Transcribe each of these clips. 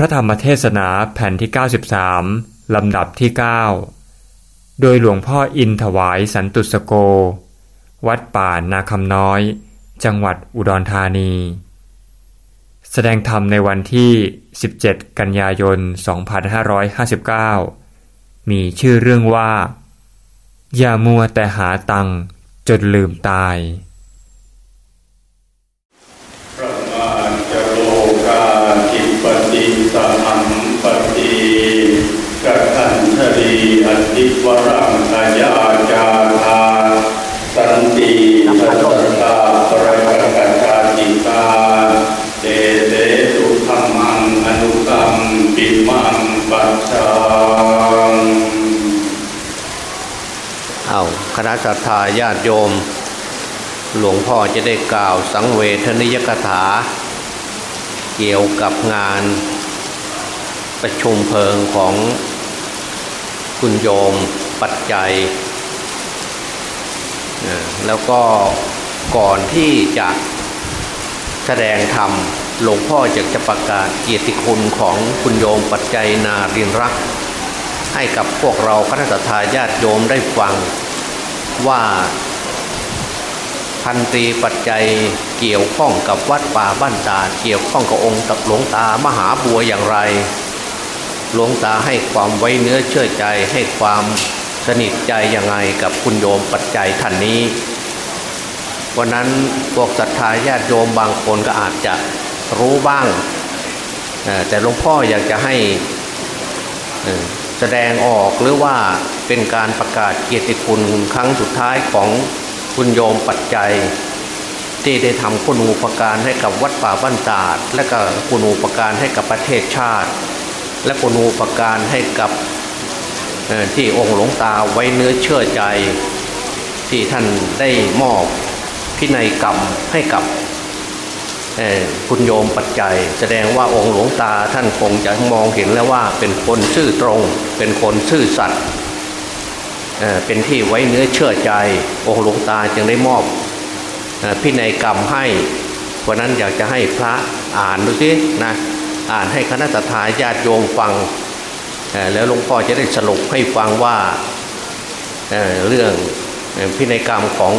พระธรรมเทศนาแผ่นที่ 93 ลำดับที่ 9 โดยหลวงพ่ออินถวายสันตุสโก วัดป่านาคำน้อย จังหวัดอุดรธานี แสดงธรรมในวันที่ 17 กันยายน 2559 มีชื่อเรื่องว่า อย่ามัวแต่หาตังจนลืมตายติสัมปติกัตั นทรีอธิวรังขยาจาธาสันติสัตตาปรกัจจาติกาเตเตสุธรรมังอนุกรรมปิมังปัจจังเอาคณะสัตยาญาติโยม หลวงพ่อจะได้กล่าวสังเวทนิยกถา เกี่ยวกับงานประชุมเพลิงของ คุณโยมปัจจัย แล้วก็ก่อนที่จะแสดงธรรมหลวงพ่อจะจะประกาศเกียรติคุณของคุณโยมปัจจัยนารินรัก ให้กับพวกเราคณะทาญาติโยมได้ฟังว่าพันตรีปัจจัยเกี่ยวข้องกับวัดป่าบ้านตาเกี่ยวข้องกับองค์ตับหลวงตามหาบัวอย่างไร หลวงตาให้ความไว้เนื้อเชื่อใจให้ความสนิทใจยังไงกับคุณโยมปัจจัยท่านนี้วันนั้นพวกศรัทธาญาติโยมบางคนก็อาจจะรู้บ้าง แต่หลวงพ่ออยากจะให้แสดงออกหรือว่าเป็นการประกาศเกียรติคุณครั้งสุดท้ายของคุณโยมปัจจัย ที่ได้ทำคุณูปการให้กับวัดป่าบ้านตาด และก็คุณูปการให้กับประเทศชาติ และคุณูปการให้กับที่องค์หลวงตาไว้เนื้อเชื่อใจ ที่ท่านได้มอบพินัยกรรมให้กับคุณโยมปัจจัย แสดงว่าองค์หลวงตาท่านคงจะมองเห็นแล้วว่าเป็นคนซื่อตรง เป็นคนซื่อสัตย์เป็นที่ไว้เนื้อเชื่อใจ องค์หลวงตาจึงได้มอบพินัยกรรมให้เพราะนั้นอยากจะให้พระอ่านดูสินะ อ่านให้คณะทาญาติโยมฟัง แล้วหลวงพ่อจะได้สรุปให้ฟังว่าเเรื่องพินัยกรรมของ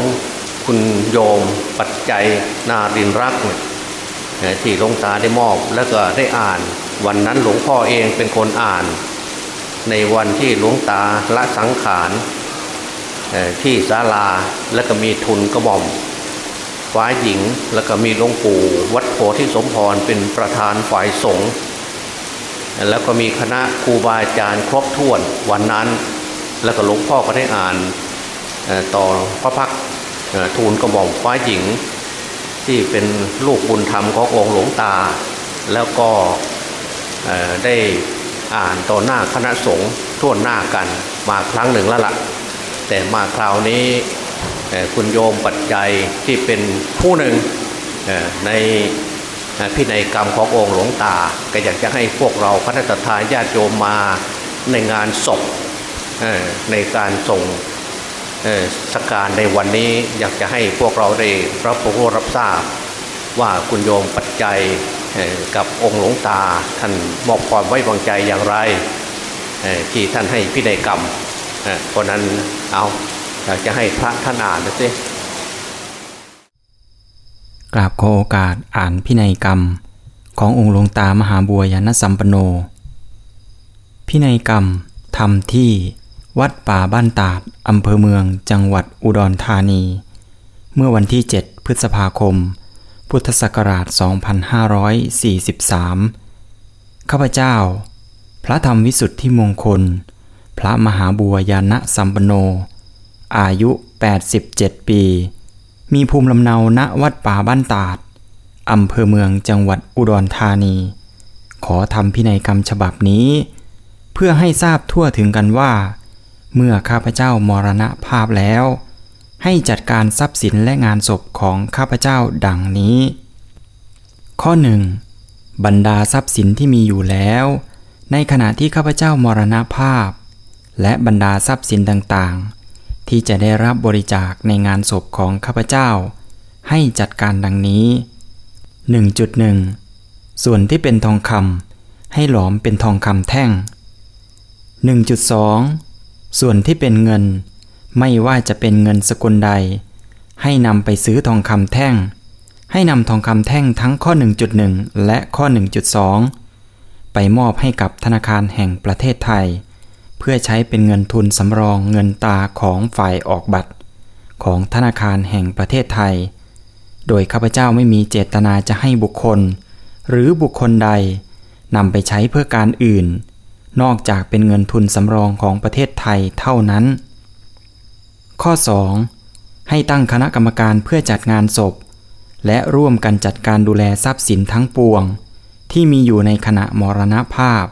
คุณโยมปัจจัยนาดินรักที่หลวงตาได้มอบแล้วก็ได้อ่าน วันนั้นหลวงพ่อเองเป็นคนอ่าน ในวันที่หลวงตาละสังขารที่ศาลาแล้วก็มีทุนกระบอก ฝ่ายหญิงแล้วก็มีหลวงปู่วัดโพธิสมพรเป็นประธานฝ่ายสงฆ์แล้วก็มีคณะครูบาอาจารย์ครบถ้วนวันนั้น แล้วก็หลวงพ่อก็ได้อ่านต่อพระพักทูลกระหม่อมฟ้ายหญิง ที่เป็นลูกบุญธรรมขององค์หลวงตา แล้วก็ได้อ่านต่อหน้าคณะสงฆ์ทั่วหน้ากันมาครั้งหนึ่งแล้วละ่ะแต่มาคราวนี้ คุณโยมปัจจัยที่เป็นผู้หนึ่งในพินัยกรรมขององค์หลวงตา ก็อยากจะให้พวกเราคณะทาญาติโยมมาในงานศพในการส่งสการในวันนี้อยากจะให้พวกเราได้รับรู้รับทราบ ว่าคุณโยมปัจจัยกับองค์หลวงตาท่านมอบความไว้วางใจอย่างไรที่ท่านให้พินัยกรรมเพราะนั้นเอา อยากจะให้พระท่านอ่านสิกราบขอโอกาสอ่านพินัยกรรม ขององค์หลวงตามหาบัวยานสัมปโน พินัยกรรมทำที่วัดป่าบ้านตาดอำเภอเมืองจังหวัดอุดรธานี เมื่อวันที่ 7 พฤษภาคม พุทธศักราช 2543 ข้าพเจ้า พระธรรมวิสุทธิมงคล พระมหาบัวยานะสัมปโน อายุ 87 ปี มีภูมิลำเนาณวัดป่าบ้านตาดอำเภอเมืองจังหวัดอุดรธานี ขอทำพินัยกรรมฉบับนี้ เพื่อให้ทราบทั่วถึงกันว่า เมื่อข้าพเจ้ามรณภาพแล้ว ให้จัดการทรัพย์สินและงานศพของข้าพเจ้าดังนี้ ข้อหนึ่งบรรดาทรัพย์สินที่มีอยู่แล้ว ในขณะที่ข้าพเจ้ามรณภาพ และบรรดาทรัพย์สินต่างๆ ที่จะได้รับบริจาคในงานศพของข้าพเจ้า ให้จัดการดังนี้ 1.1 ส่วนที่เป็นทองคำให้หลอมเป็นทองคำแท่ง 1.2 ส่วนที่เป็นเงิน ไม่ว่าจะเป็นเงินสกุลใด ให้นำไปซื้อทองคำแท่ง ให้นำทองคำแท่งทั้งข้อ 1.1 และข้อ 1.2 ไปมอบให้กับธนาคารแห่งประเทศไทย เพื่อใช้เป็นเงินทุนสำรองเงินตาของฝ่ายออกบัตร ของธนาคารแห่งประเทศไทย โดยข้าพเจ้าไม่มีเจตนาจะให้บุคคล หรือบุคคลใดนำไปใช้เพื่อการอื่น นอกจากเป็นเงินทุนสำรองของประเทศไทยเท่านั้น ข้อ 2. ให้ตั้งคณะกรรมการเพื่อจัดงานศพ และร่วมกันจัดการดูแลทรัพย์สินทั้งปวง ที่มีอยู่ในขณะมรณภาพ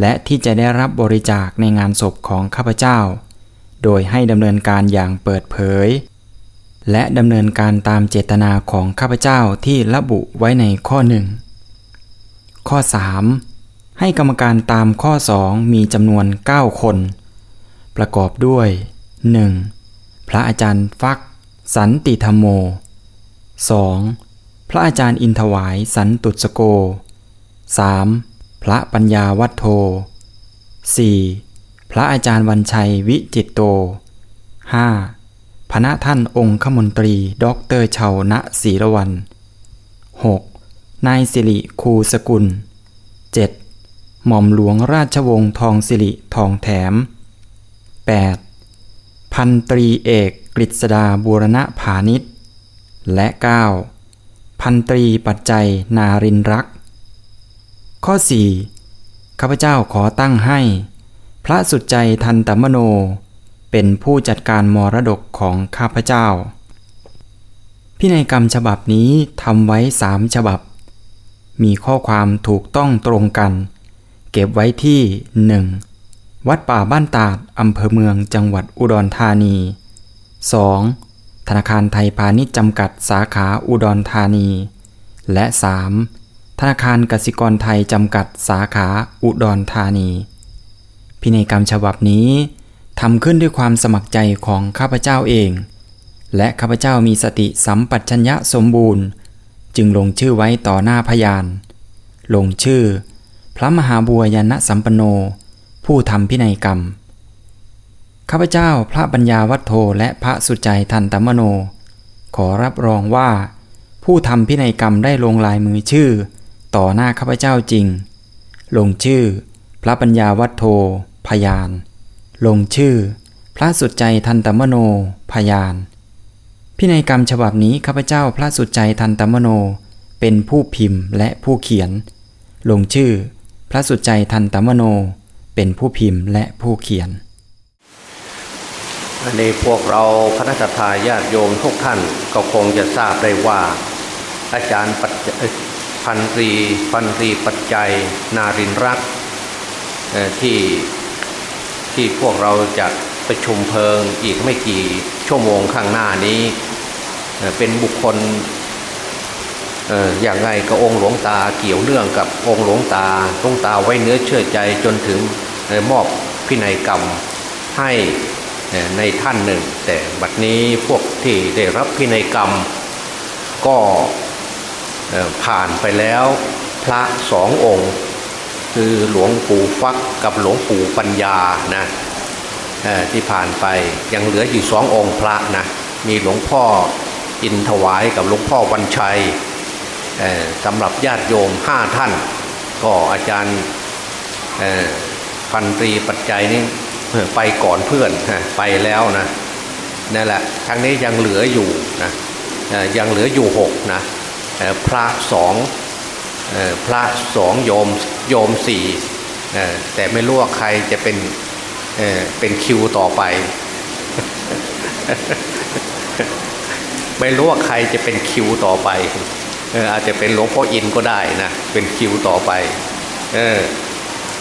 และที่จะได้รับบริจาคในงานศพของข้าพเจ้า โดยให้ดำเนินการอย่างเปิดเผย และดำเนินการตามเจตนาของข้าพเจ้าที่ระบุไว้ในข้อหนึ่งข้อ 3. ให้กรรมการตามข้อ 2 มีจำนวน 9 คน ประกอบด้วย 1. พระอาจารย์ฟัก สันติธรรมโม 2. พระอาจารย์อินทวายสันตุสโก 3. พระปัญญาวัฒโท 4. พระอาจารย์วันชัยวิจิตโต 5. พระท่านองคมนตรีด็อกเตอร์เชาวน์ ณศีลวันต์ 6. นายสิริคูสกุล 7. หม่อมหลวงราชวงศ์ทองศิริทองแถม 8. พันตรีเอกกฤษดาบูรณพานิชและ 9. พันตรีปัจจัยนารินรัก ข้อ 4. ข้าพเจ้าขอตั้งให้ พระสุดใจทันตมโน เป็นผู้จัดการมรดกของข้าพเจ้า พินัยกรรมฉบับนี้ทำไว้สามฉบับ มีข้อความถูกต้องตรงกัน เก็บไว้ที่ 1. วัดป่าบ้านตาดอำเภอเมืองจังหวัดอุดรธานี 2. ธนาคารไทยพาณิชย์จำกัดสาขาอุดรธานี และ 3. ธนาคารกสิกรไทยจำกัดสาขาอุดรธานี พินัยกรรมฉบับนี้ทำขึ้นด้วยความสมัครใจของข้าพเจ้าเอง และข้าพเจ้ามีสติสัมปชัญญะสมบูรณ์ จึงลงชื่อไว้ต่อหน้าพยาน ลงชื่อ พระมหาบัวยานสัมปโน ผู้ทำพินัยกรรม ข้าพเจ้าพระปัญญาวัฒโทและพระสุใจทันตมโน ขอรับรองว่า ผู้ทำพินัยกรรมได้ลงลายมือชื่อ ต่อหน้าข้าพเจ้าจริง ลงชื่อ พระปัญญาวัฒโท พยาน ลงชื่อ พระสุดใจทันตมโน พยาน พินัยกรรมฉบับนี้ข้าพเจ้าพระสุดใจทันตมโน เป็นผู้พิมพ์และผู้เขียน ลงชื่อ พระสุดใจทันตมโน เป็นผู้พิมพ์และผู้เขียนอันนี้พวกเราคณะทาญาติโยมทุกท่านก็คงจะทราบได้ว่า อาจารย์ปัจ พันรีพันรีปัจจัยนารินรักที่ที่พวกเราจะประชุมเพลิงอีกไม่กี่ชั่วโมงข้างหน้านี้เป็นบุคคลอย่างไรก็องค์หลวงตาเกี่ยวเนื่องกับองค์หลวงตาหลวงตาไว้เนื้อเชื่อใจจนถึงมอบพินัยกรรมให้ในท่านหนึ่ง แต่บัดนี้พวกที่ได้รับพินัยกรรม ก็ ผ่านไปแล้วพระสององค์ คือหลวงปู่ฟักกับหลวงปู่ปัญญานะที่ผ่านไปยังเหลืออยู่สององค์พระนะมีหลวงพ่ออินถวายกับหลวงพ่อวันชัยสำหรับญาติโยมห้าท่าน ก็อาจารย์พันตรีปัจจัยนี้ไปก่อนเพื่อนไปแล้วนะนั่นแหละทางนี้ยังเหลืออยู่นะยังเหลืออยู่หกนะ พระสองพระสองโยมโยมสี่แต่ไม่รู้ว่าใครจะเป็นเป็นคิวต่อไป ไม่รู้ว่าใครจะเป็นคิวต่อไปอาจจะเป็นหลวงพ่ออินก็ได้นะเป็นคิวต่อไป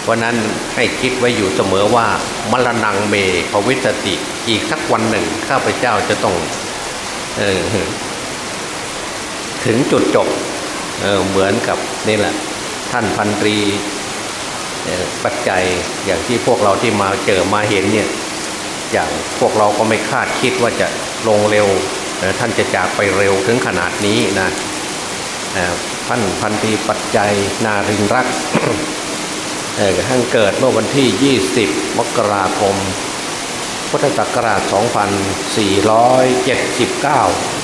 เพราะนั้นให้คิดไว้อยู่เสมอว่ามรณงเมภวิสติอีกสักวันหนึ่ง ข้าพเจ้าจะต้อง ถึงจุดจบเเหมือนกับนี่แหละ ท่านพันตรีปัจจัยอย่างที่พวกเราที่มาเจอมาเห็นเนี่ยอย่างพวกเราก็ไม่คาดคิดว่าจะลงเร็วท่านจะจากไปเร็วถึงขนาดนี้นะท่านพันตรีปัจจัยนารินรักท่านเกิดเมื่อวันที่ 20 มกราคม พุทธศักราช 2479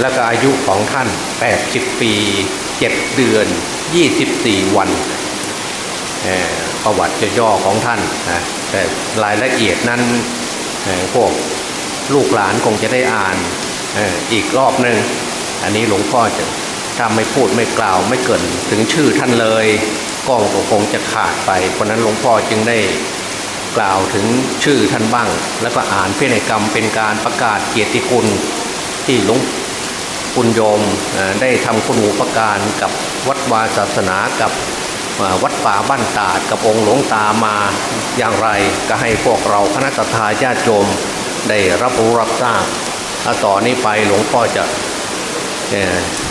แล้วก็อายุของท่าน 80 ปี 7 เดือน 24 วันประวัติย่อของท่านนะแต่รายละเอียดนั้นพวกลูกหลานคงจะได้อ่านอีกรอบหนึ่งอันนี้หลวงพ่อจะถ้าไม่พูดไม่กล่าวไม่เกินถึงชื่อท่านเลยก็คงจะขาดไปเพราะนั้นหลวงพ่อจึงได้กล่าวถึงชื่อท่านบ้าง แล้วก็อ่านพินัยกรรมเป็นการประกาศเกียรติคุณ ที่หลวงคุณโยมได้ทำคุณูปการกับวัดวาศาสนากับวัดป่าบ้านตาดกับองค์หลวงตามาอย่างไร ก็ให้พวกเราคณะทาญาติโยมได้รับรู้รับทราบต่อนนี้ไปหลวงพ่อจะ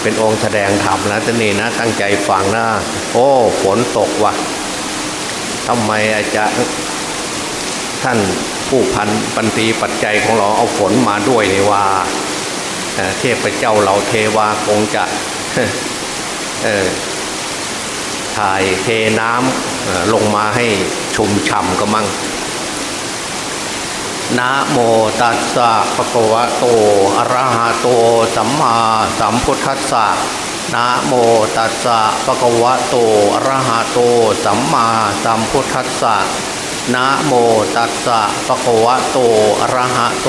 เป็นองค์แสดงธรรมแล้วท่านนี่นะตั้งใจฟังนะโอ้ฝนตกวะทำไมอาจารย์ท่านผู้พันปันตีปัจจัยของเราเอาฝนมาด้วยนี่ว่า เทพเจ้าเราเทวาคงจะถ่ายเทน้ำลงมาให้ชุ่มฉ่ำก็มั่งนะโมตัสสะภะคะวะโตอะระหะโตสัมมาสัมพุทธัสสะนะโมตัสสะภะคะวะโตอะระหะโตสัมมาสัมพุทธัสสะ นะโมตัสสะภะคะวะโตอะระหะโต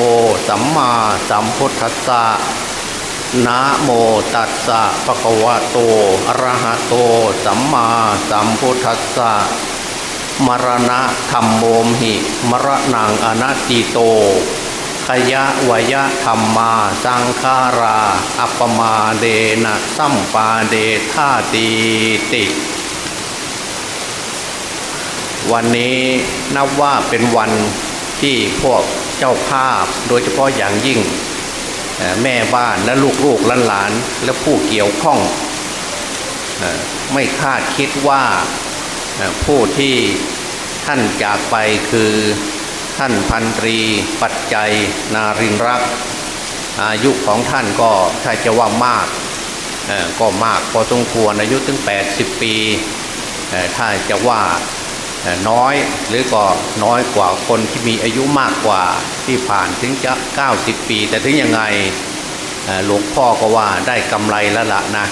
สัมมาสัมพุทธัสสะนะโมตัสสะภะคะวะโตอะระหะโต สัมมาสัมพุทธัสสะมรณะธรรมโมมหิ มรณังอนัตติโต ขยะวยะธรรมมาสังคารา อัปมาเดนะสัมปาเดธาตีติ วันนี้นับว่าเป็นวันที่พวกเจ้าภาพโดยเฉพาะอย่างยิ่งแม่บ้านและลูกๆหลานๆและผู้เกี่ยวข้อง ไม่คาดคิดว่าผู้ที่ท่านจากไปคือท่านพันตรี ปัจจัยนารินรัก อายุของท่านก็ถ้าจะว่ามากก็มากพอสมควรอายุถึง 80 ปีถ้าจะว่า น้อยหรือก็น้อยกว่าคนที่มีอายุมากกว่าที่ผ่านถึงจะ 90 ปี แต่ถึงยังไงหลวงพ่อก็ว่าได้กำไรแล้วละนะ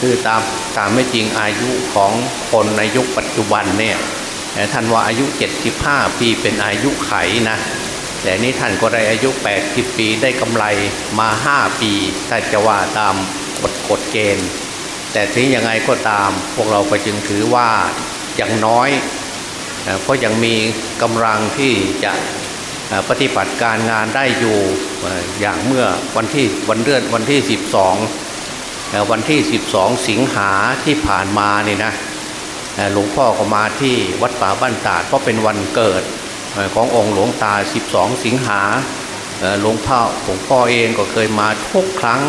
คือตามตามไม่จริงอายุของคนในยุคปัจจุบันเนี่ยท่านว่าอายุ 75 ปีเป็นอายุไขนะแต่นี้ท่านก็ได้อายุ 80 ปีได้กำไรมา 5 ปีถ้าจะว่าตามกฎกฎเกณฑ์ แต่ถึงยังไงก็ตามพวกเราก็จึงถือว่า อย่างน้อย เพราะยังมีกำลังที่จะปฏิบัติการงานได้อยู่อย่างเมื่อวันที่วันเดือนวันที่ 12 วันที่ 12 สิงหาที่ผ่านมานี่นะหลวงพ่อก็มาที่วัดป่าบ้านตาดเพราะเป็นวันเกิดขององค์หลวงตา 12 สิงหาหลวงพ่อหลวงพ่อเองก็เคยมาทุกครั้ง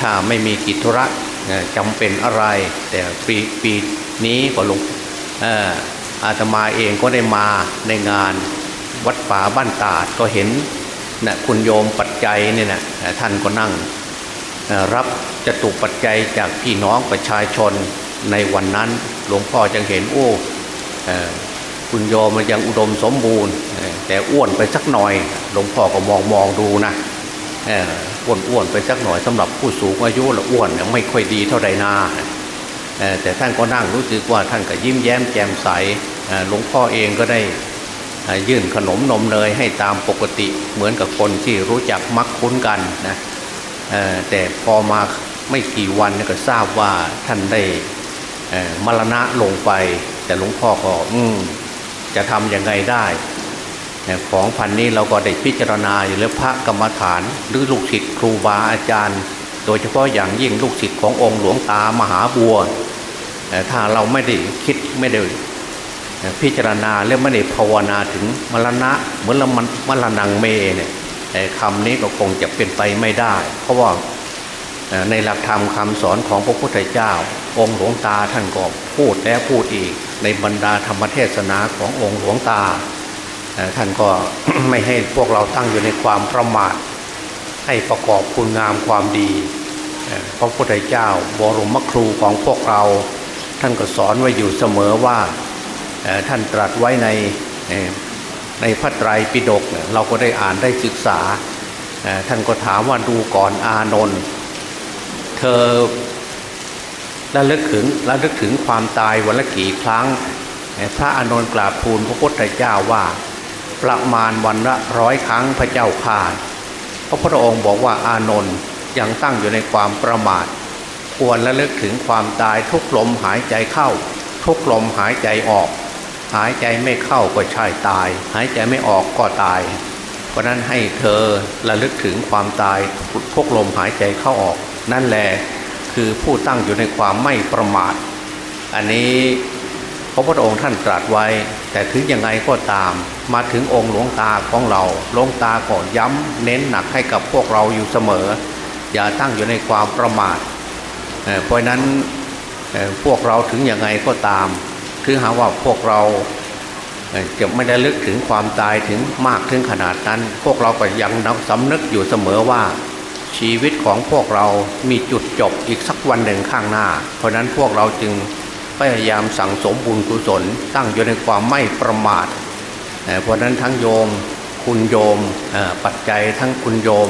ถ้าไม่มีกิจธุระ จำเป็นอะไร แต่ปีปีนี้ก็หลวงอาตมาเองก็ได้มาในงานวัดป่าบ้านตาดก็เห็นนะคุณโยมปัจจัยเนี่ยนะท่านก็นั่งรับจตุปัจจัยจากพี่น้องประชาชนในวันนั้น หลวงพ่อจึงเห็นโอ้คุณโยมมันยังอุดมสมบูรณ์ แต่อ้วนไปสักหน่อย หลวงพ่อก็มองมองดูนะ อ้วนอ้วนไปสักหน่อยสำหรับผู้สูงอายุละอ้วนไม่ค่อยดีเท่าใดนาแต่ท่านก็นั่งรู้สึกว่าท่านก็ยิ้มแย้มแจ่มใสหลวงพ่อเองก็ได้ยื่นขนมนมเนยให้ตามปกติเหมือนกับคนที่รู้จักมักคุ้นกันนะแต่พอมาไม่กี่วันก็ทราบว่าท่านได้มรณะลงไป แต่หลวงพ่อก็อืจะทำยังไงได้ ของพันนี้เราก็ได้พิจารณาอยู่แล้วพระกรรมฐาน หรือลูกศิษย์ครูบาอาจารย์ โดยเฉพาะอย่างยิ่งลูกศิษย์ขององค์หลวงตามหาบัวถ้าเราไม่ได้คิดไม่ได้พิจารณาและไม่ได้ภาวนาถึงมรณะเหมือนละมันมรณงเมเนี่ยคำนี้ก็คงจะเป็นไปไม่ได้ เพราะว่าในหลักธรรมคำสอนของพระพุทธเจ้า องค์หลวงตาท่านก็พูดแล้วพูดอีก ในบรรดาธรรมเทศนาขององค์หลวงตา ท่านก็ไม่ให้พวกเราตั้งอยู่ในความประมาท ให้ประกอบคุณงามความดีพระพุทธเจ้าบรมครูของพวกเรา ท่านก็สอนไว้อยู่เสมอว่าท่านตรัสไว้ในในพระไตรปิฎกเราก็ได้อ่านได้ศึกษา ท่านก็ถามว่าดูก่อนอานนท์เธอระลึกถึงระลึกถึงความตายวันละกี่ครั้ง พระอานนท์กราบทูลพระพุทธเจ้าว่า ประมาณวันละร้อยครั้งพระเจ้าข่าพระพุทธองค์บอกว่าอานนท์ยังตั้งอยู่ในความประมาท ควรระลึกถึงความตายทุกลมหายใจเข้า ทุกลมหายใจออก หายใจไม่เข้าก็ใช่ตาย หายใจไม่ออกก็ตาย เพราะนั้นให้เธอระลึกถึงความตายทุกลมหายใจเข้าออก นั่นแหละคือผู้ตั้งอยู่ในความไม่ประมาท อันนี้พระพุทธองค์ท่านตรัสไว้ แต่ถึงยังไงก็ตาม มาถึงองค์หลวงตาของเราหลวงตาก็ย้ำเน้นหนักให้กับพวกเราอยู่เสมอ อย่าตั้งอยู่ในความประมาทเพราะนั้นพวกเราถึงยังไงก็ตามคือหาว่าพวกเราจะไม่ได้ลึกถึงความตายถึงมากถึงขนาดนั้น พวกเราก็ยังนัสำนึกอยู่เสมอว่า ชีวิตของพวกเรามีจุดจบอีกสักวันหนึ่งข้างหน้า เพราะนั้นพวกเราจึงพยายามสั่งสมบุญกุศลตั้งอยู่ในความไม่ประมาท เพราะนั้นทั้งโยมคุณโยมปัจจัยทั้งคุณโยม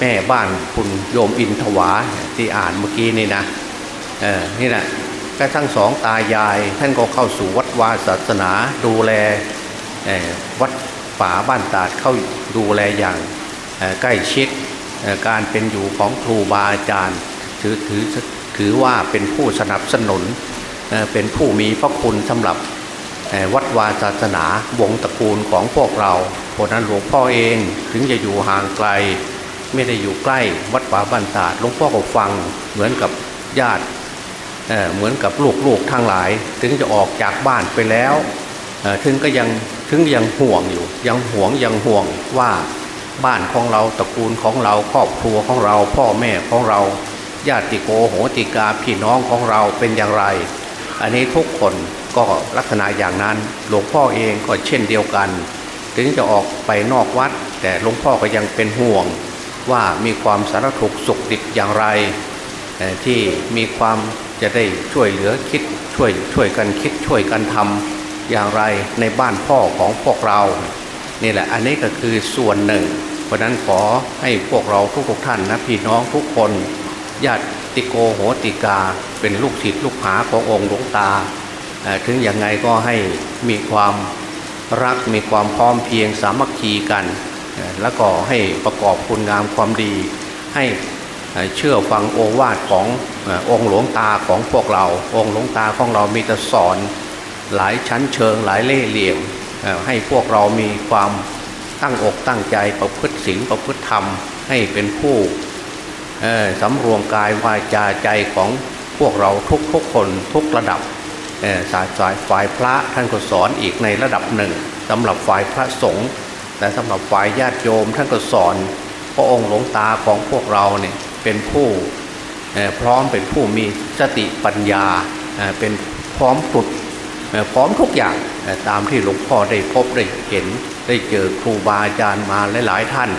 แม่บ้านคุณโยมอินทวาที่อ่านเมื่อกี้นี่นะนี่แหละก็ทั้งสองตายายท่านก็เข้าสู่วัดวาศาสนาดูแลวัดป่าบ้านตาดเข้าดูแลอย่างใกล้ชิดการเป็นอยู่ของครูบาอาจารย์ถือถือถือว่าเป็นผู้สนับสนุนเป็นผู้มีพระคุณสำหรับ วัดวาศาสนาวงตระกูลของพวกเราเพราะนั้นหลวงพ่อเองถึงจะอยู่ห่างไกล ไม่ได้อยู่ใกล้วัดป่าบ้านตาดหลวงพ่อก็ฟังเหมือนกับญาติเเหมือนกับลูกๆทั้งหลาย ถึงจะออกจากบ้านไปแล้วถึงก็ยังถึงยังห่วงอยู่ ยังห่วงยังห่วงว่าบ้านของเราตระกูลของเราครอบครัวของเรา พ่อแม่ของเราญาติโกโหติกาพี่น้องของเราเป็นอย่างไร อันนี้ทุกคน ก็ลักษณะอย่างนั้น หลวงพ่อเองก็เช่นเดียวกัน ถึงจะออกไปนอกวัด แต่หลวงพ่อก็ยังเป็นห่วง ว่ามีความสารถุกสุขดิบอย่างไร ที่มีความจะได้ช่วยเหลือคิดช่วยช่วยกันคิดช่วยกันทำอย่างไรในบ้านพ่อของพวกเรานี่แหละอันนี้ก็คือส่วนหนึ่ง เพราะนั้นขอให้พวกเราทุกๆท่านนะพี่น้องทุกคนญาติโกโหติกาเป็นลูกศิษย์ลูกหาขององค์หลวงตา ถึงอย่างไงก็ให้มีความรักมีความพร้อมเพียงสามัคคีกัน แล้วก็ให้ประกอบคุณงามความดี ให้เชื่อฟังโอวาทขององค์หลวงตาของพวกเรา องค์หลวงตาของเรามีแต่สอนหลายชั้นเชิงหลายเล่เหลี่ยมให้พวกเรามีความตั้งอกตั้งใจประพฤติศีลประพฤติธรรม ให้เป็นผู้สำรวมกายวาจาใจของพวกเราทุกทุกคนทุกระดับ สายสายฝ่ายพระท่านก็สอนอีกในระดับหนึ่งสำหรับฝ่ายพระสงฆ์แต่สำหรับฝ่ายญาติโยมท่านก็สอน พระองค์หลวงตาของพวกเราเนี่ยเป็นผู้พร้อมเป็นผู้มีสติปัญญาเป็นพร้อมฝึกพร้อมทุกอย่างตามที่หลวงพ่อได้พบได้เห็นได้เจอครูบาอาจารย์มาหลาย ๆ ท่าน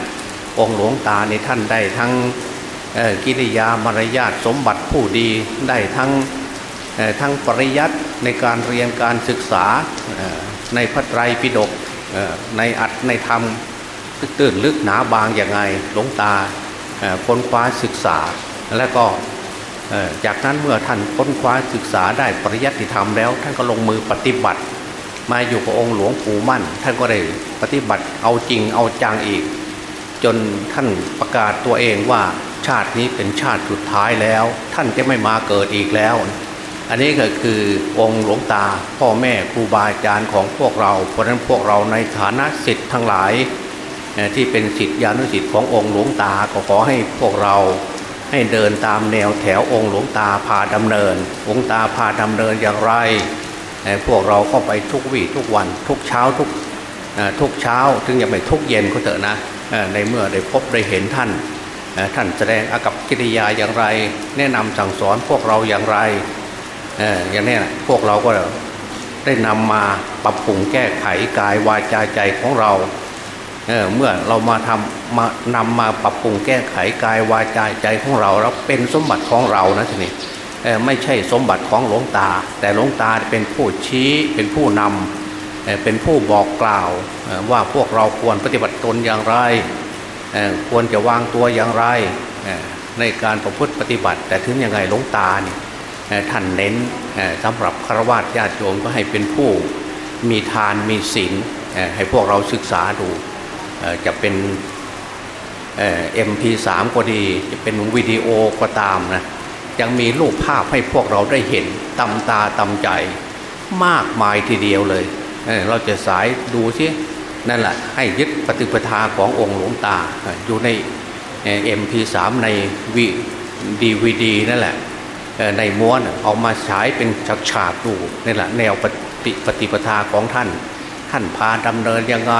องค์หลวงตาในท่านได้ทั้งกิริยามารยาทสมบัติผู้ดีได้ทั้ง ทั้งปริยัติในการเรียนการศึกษาในพระไตรปิฎกในอัดในธรรมตื่นลึกหนาบางอย่างไงหลงตาค้นคว้าศึกษาและก็จากนั้นเมื่อท่านค้นคว้าศึกษาได้ปริยัติธรรมแล้ว ท่านก็ลงมือปฏิบัติ มาอยู่กับองค์หลวงปู่มั่น ท่านก็ได้ปฏิบัติเอาจริงเอาจังอีก จนท่านประกาศตัวเองว่าชาตินี้เป็นชาติสุดท้ายแล้ว ท่านจะไม่มาเกิดอีกแล้ว อันนี้ก็คือองค์หลวงตา พ่อแม่ครูบาอาจารย์ของพวกเรา เพราะนั้นพวกเราในฐานะสิทธิ์ทั้งหลายที่เป็นสิทธิานุสิทธิ์ขององค์หลวงตาก็ขอให้พวกเราให้เดินตามแนวแถวองค์หลวงตาพาดำเนิน องค์ตาพาดำเนินอย่างไร พวกเราก็ไปทุกวี่ทุกวันทุกเช้าทุกทุกเช้า ถึงอย่าไปทุกเย็นก็เถอะนะในเมื่อได้พบได้เห็นท่าน ท่านแสดงอากับกิริยาอย่างไร แนะนำสั่งสอนพวกเราอย่างไร อย่างนี้นะพวกเราก็ได้นำมาปรับปรุงแก้ไขกายวาจาใจของเราเเมื่อเรามาทำมานำมาปรับปรุงแก้ไขกายวาจาใจของเราแล้วเป็นสมบัติของเรานะทีนี้ไม่ใช่สมบัติของหลวงตา แต่หลวงตาเป็นผู้ชี้เป็นผู้นำเป็นผู้บอกกล่าวว่าพวกเราควรปฏิบัติตนอย่างไร ควรจะวางตัวอย่างไรในการประพฤติปฏิบัติ แต่ถึงยังไงหลวงตาเนี่ย ท่านเน้นสำหรับฆราวาสญาติโยมก็ให้เป็นผู้มีทานมีศีลให้พวกเราศึกษาดูจะเป็นเอ็มพีสามก็ดี จะเป็นวิดีโอก็ตามนะยังมีรูปภาพให้พวกเราได้เห็นตำตาตำใจมากมายทีเดียวเลยเเราจะสายดูซินั่นแหละให้ยึดปฏิปทาขององค์หลวงตาอยู่ในMP สามใน VCD DVD นั่นแหละ ในม้วนเอามาฉายเป็นฉากๆดูนี่แหละแนวปฏิปฏิปทาของท่าน ท่านพาดำเนินยังไง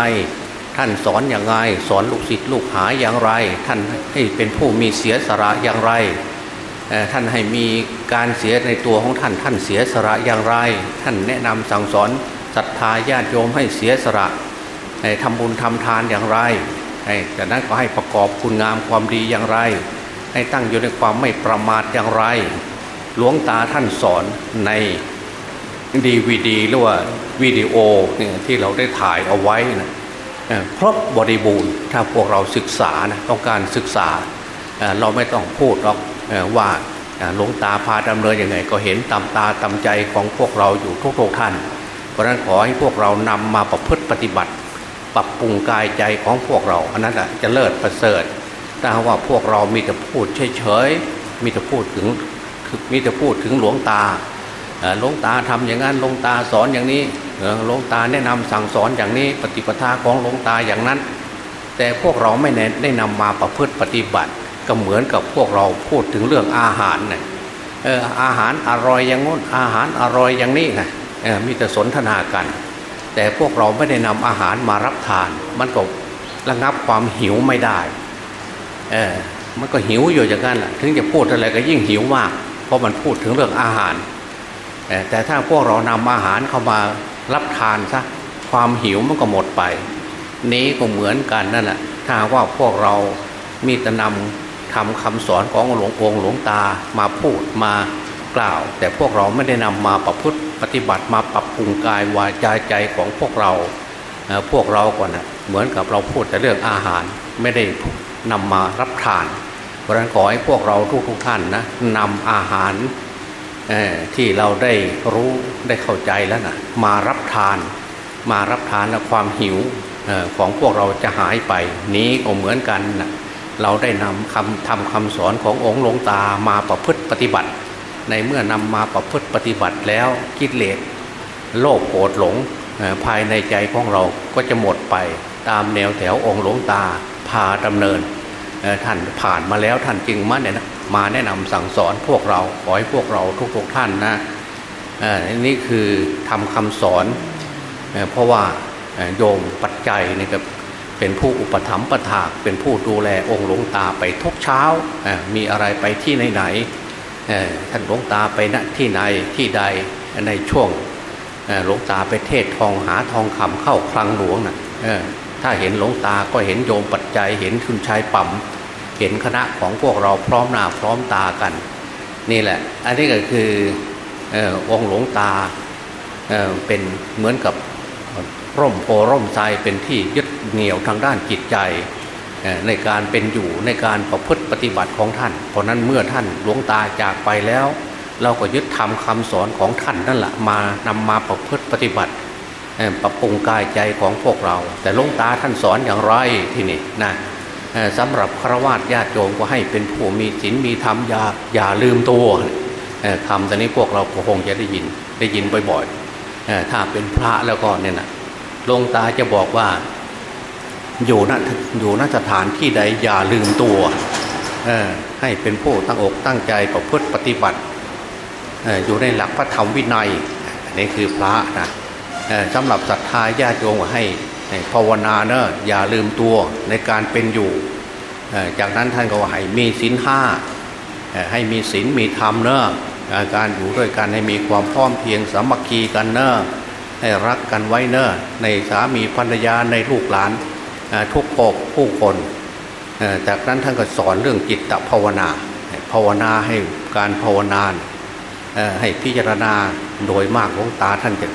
ท่านสอนอย่างไรสอนลูกศิษย์ลูกหาอย่างไร ท่านให้เป็นผู้มีเสียสละอย่างไรท่านให้มีการเสียในตัวของท่าน ท่านเสียสละอย่างไร ท่านแนะนำสั่งสอนศรัทธาญาติโยมให้เสียสละทำบุญทำทานอย่างไรจากนั้นก็ให้ประกอบคุณงามความดีอย่างไร ให้ตั้งอยู่ในความไม่ประมาทอย่างไร หลวงตาท่านสอนในดีวีดีหรือว่าวิดีโอเนี่ยที่เราได้ถ่ายเอาไว้นะครบบริบูรณ์ถ้าพวกเราศึกษานะต้องการศึกษาเราไม่ต้องพูดหรอกว่าหลวงตาพาดำเนินยังไง ก็เห็นตามตาตามใจของพวกเราอยู่ทุกๆท่าน เพราะนั้นขอให้พวกเรานำมาประพฤติปฏิบัติ ปรับปรุงกายใจของพวกเราอันนั้นจะเลิศประเสริฐถ้าว่าพวกเรามีแต่พูดเฉยๆมีแต่พูดถึง มีแต่พูดถึงหลวงตาหลวงตาทำอย่างนั้นหลวงตาสอนอย่างนี้หลวงตาแนะนำสั่งสอนอย่างนี้ปฏิปทาของหลวงตาอย่างนั้น แต่พวกเราไม่ได้นำมาประพฤติปฏิบัติ ก็เหมือนกับพวกเราพูดถึงเรื่องอาหารเนี่ยเอออาหารอร่อยอย่างง้นอาหารอร่อยอย่างนี้ไงเออมีแต่สนทนากัน แต่พวกเราไม่ได้นำอาหารมารับทาน มันก็ระงับความหิวไม่ได้เออมันก็หิวอยู่อย่างนั้นแหละถึงจะพูดอะไรก็ยิ่งหิวมาก เพราะมันพูดถึงเรื่องอาหาร แต่ถ้าพวกเรานำอาหารเข้ามารับทานซะความหิวมันก็หมดไป นี้ก็เหมือนกันนั่นแหละถ้าว่าพวกเรามีแต่นำทำคำสอนของหลวงองค์หลวงตามาพูดมากล่าว แต่พวกเราไม่ได้นำมาประพฤติปฏิบัติมาปรับปรุงกายวาจาใจของพวกเราพวกเราก่อนนะเหมือนกับเราพูดแต่เรื่องอาหารไม่ได้นำมารับทาน เพราะนั้นขอให้พวกเราทุกๆทท่านนะนำอาหารที่เราได้รู้ได้เข้าใจแล้วนะมารับทาน มารับทานแล้วความหิวของพวกเราจะหายไป นี้ก็เหมือนกันนะเราได้นำคำทำคำสอนขององค์หลวงตามาประพฤติปฏิบัติ ในเมื่อนำมาประพฤติปฏิบัติแล้วกิเลสโลภโกรธหลงภายในใจของเราก็จะหมดไปตามแนวแถวองค์หลวงตาพาดำเนิน ท่านผ่านมาแล้วท่านจึงมาเนี่ยนะมาแนะนำสั่งสอนพวกเราขอให้พวกเราทุกๆท่านนะนี่คือทำคำสอน เพราะว่าโยมปัจจัยนี่ก็เป็นผู้อุปถัมภ์ประถากเป็นผู้ดูแลองค์หลวงตาไปทุกเช้า มีอะไรไปที่ไหนไหนท่านหลวงตาไปณที่ไหนที่ใดในช่วงหลวงตาไปเทศทองหาทองคำเข้าคลังหลวงนะ่ะถ้าเห็นหลวงตาก็เห็นโยมปัจจัยเห็นคุณชายปั่ม เห็นคณะของพวกเราพร้อมหน้าพร้อมตากัน นี่แหละ อันนี้ก็คือองหลวงตาเเป็นเหมือนกับร่มโพร่มใจเป็นที่ยึดเหนี่ยวทางด้านจิตใจในการเป็นอยู่ในการประพฤติปฏิบัติของท่าน เพราะนั้นเมื่อท่านหลวงตาจากไปแล้ว เราก็ยึดทำคำสอนของท่านนั่นแหละมานำมาประพฤติปฏิบัติปรับปรุงกายใจของพวกเรา แต่หลวงตาท่านสอนอย่างไรที่นี่นะ สำหรับฆราวาสญาติโยมก็ให้เป็นผู้มีศีลมีธรรมอย่าอย่าลืมตัวคำตอนนี้พวกเราคงจะได้ยินได้ยินบ่อยๆถ้าเป็นพระแล้วก็เนี่ยนะลงตาจะบอกว่าอยู่ณอยู่ณสถานที่ใดอย่าลืมตัวให้เป็นผู้ตั้งอกตั้งใจประพฤติปฏิบัติอยู่ในหลักพระธรรมวินัยนี่คือพระนะสำหรับศรัทธาญาติโยมให้ ภาวนาเนอะอย่าลืมตัวในการเป็นอยู่ จากนั้นท่านก็ให้มีศีลห้าให้มีศีลมีธรรมเนอะการอยู่ด้วยกันให้มีความพร้อมเพียงสามัคคีกันเนอะให้รักกันไว้เนอะในสามีภรรยาในลูกหลานทุกภพผู้คนจากนั้นท่านก็สอนเรื่องจิตภาวนาภาวนาให้การภาวนาให้พิจารณาโดยมากหลวงตาท่านจะ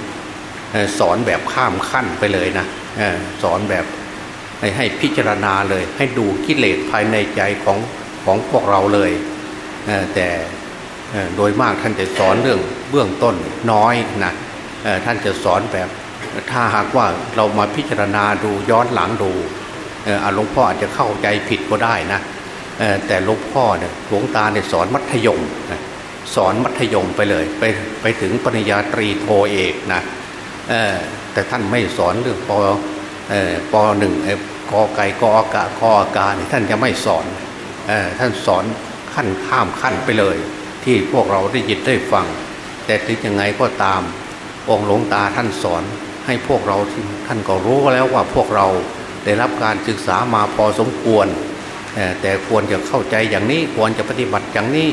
สอนแบบข้ามขั้นไปเลยนะ สอนแบบให้พิจารณาเลย ให้ดูกิเลสภายในใจของของพวกเราเลยแต่โดยมากท่านจะสอนเรื่องเบื้องต้นน้อยนะท่านจะสอนแบบถ้าหากว่าเรามาพิจารณาดูย้อนหลังดูหลวงพ่ออาจจะเข้าใจผิดก็ได้นะแต่หลวงพ่อเนี่ยหลวงตาเนี่ยสอนมัธยมสอนมัธยมไปเลย ไปไปถึงปริญญาตรีโทเอกนะ แต่ท่านไม่สอนเรื่องปปหนึ่งกอไก่กออากาคออากาท่านจะไม่สอนท่านสอนขั้นข้ามขั้นไปเลย ที่พวกเราได้ยินได้ฟัง แต่ถึงยังไงก็ตามองหลวงตาท่านสอนให้พวกเราท่านก็รู้แล้วว่าพวกเราได้รับการศึกษามาพอสมควร แต่ควรจะเข้าใจอย่างนี้ควรจะปฏิบัติอย่างนี้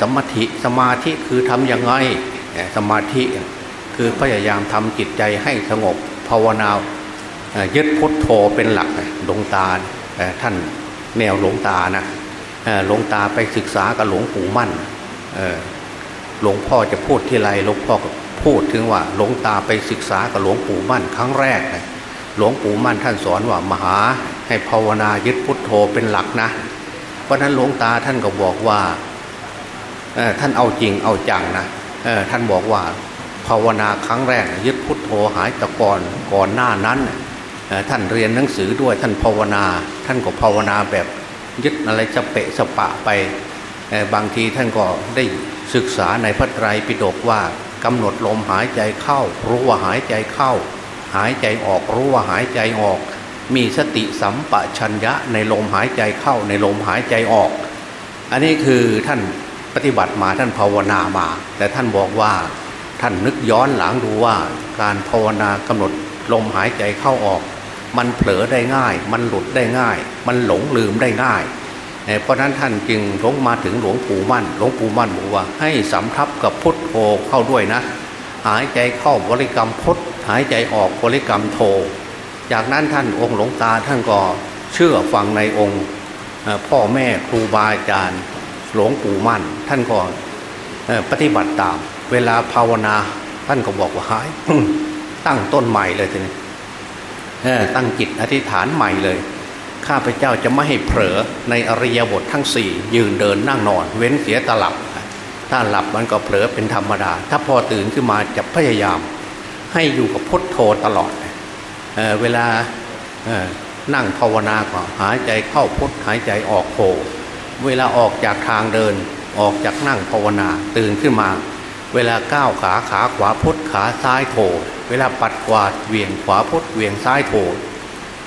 สมาธิสมาธิคือทำยังไงสมาธิ คือพยายามทำจิตใจให้สงบภาวนายึดพุทโธเป็นหลักหลวงตาท่านแนวหลวงตานะหลวงตาไปศึกษากับหลวงปู่มั่นหลวงพ่อจะพูดที่ไรหลวงพ่อพูดถึงว่าหลวงตาไปศึกษากับหลวงปู่มั่นครั้งแรกหลวงปู่มั่นท่านสอนว่ามหาให้ภาวนายึดพุทโธเป็นหลักนะ เพราะนั้นหลวงตาท่านก็บอกว่าท่านเอาจริงเอาจังนะท่านบอกว่า ภาวนาครั้งแรกยึดพุทโธหายตะกอนก่อนหน้านั้น ท่านเรียนหนังสือด้วยท่านภาวนา ท่านก็ภาวนาแบบยึดอะไรจะเปะสปะไป บางทีท่านก็ได้ศึกษาในพระไตรปิฎกว่ากำหนดลมหายใจเข้า รู้ว่าหายใจเข้า หายใจออกรู้ว่าหายใจออก มีสติสัมปชัญญะในลมหายใจเข้าในลมหายใจออก อันนี้คือท่านปฏิบัติมาท่านภาวนามา แต่ท่านบอกว่า ท่านนึกย้อนหลังดูว่าการภาวนากำหนดลมหายใจเข้าออก มันเผลอได้ง่าย มันหลุดได้ง่าย มันหลงลืมได้ง่าย เพราะนั้นท่านจึงลงมาถึงหลวงปู่มั่น หลวงปู่มั่นบอกว่าให้สำทับกับพุทโธเข้าด้วยนะ หายใจเข้าบริกรรมพุทหายใจออกบริกรรมโธจากนั้นท่านองค์หลวงตาท่านก็เชื่อฟังในองค์พ่อแม่ครูบาอาจารย์หลวงปู่มั่น ท่านก็ปฏิบัติตาม เวลาภาวนา ท่านก็บอกว่าหายตั้งต้นใหม่เลยทีนี้ตั้งจิตอธิษฐานใหม่เลย ข้าพเจ้าจะไม่ให้เผลอในอริยบททั้งสี่ยืนเดินนั่งนอน เว้นเสียตลับ ถ้าหลับมันก็เผลอเป็นธรรมดา ถ้าพอตื่นขึ้นมาจะพยายาม ให้อยู่กับพุทโธตลอดเเวลานั่งภาวนาก็หายใจเข้าพุทหายใจออกโธเวลาออกจากทางเดินออกจากนั่งภาวนาตื่นขึ้นมา เวลาก้าวขาขาขวาพุทขาซ้ายโถ เวลาปัดกวาดเวียงขวาพุทเวียงซ้ายโถ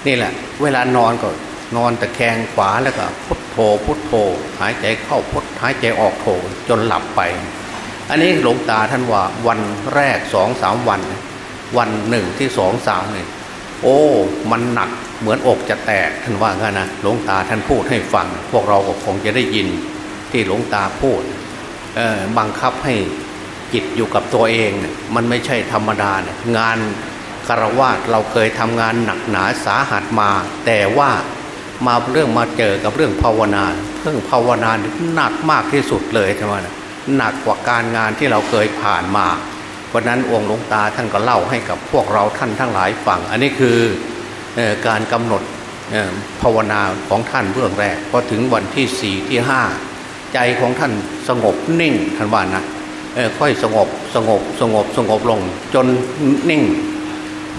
นี่แหละ เวลานอนก็นอนตะแคงขวาแล้วก็พุทโธพุทโธ หายใจเข้าพุทหายใจออกโถจนหลับไป อันนี้หลวงตาท่านว่าวันแรกสองสามวัน วันหนึ่งที่สองสามเลยโอ้ มันหนักเหมือนอกจะแตกท่านว่างั้นนะหลวงตาท่านพูดให้ฟัง พวกเราก็คงจะได้ยินที่หลวงตาพูดบังคับให้ จิตอยู่กับตัวเองเนี่ยมันไม่ใช่ธรรมดาเนี่ยงานคารวะเราเคยทำงานหนักหนาสาหัสมา แต่ว่ามาเรื่องมาเจอกับเรื่องภาวนาเรื่องภาวนาหนักมากที่สุดเลยใช่ไหมหนักกว่าการงานที่เราเคยผ่านมา เพราะนั้นองค์หลวงตาท่านก็เล่าให้กับพวกเราท่านทั้งหลายฟังอันนี้คือการกำหนดภาวนาของท่านเบื้องแรกพอถึงวันที่สี่ที่ห้าใจของท่านสงบนิ่งท่านว่านะ ค่อยสงบสงบสงบสงบลง จนนิ่ง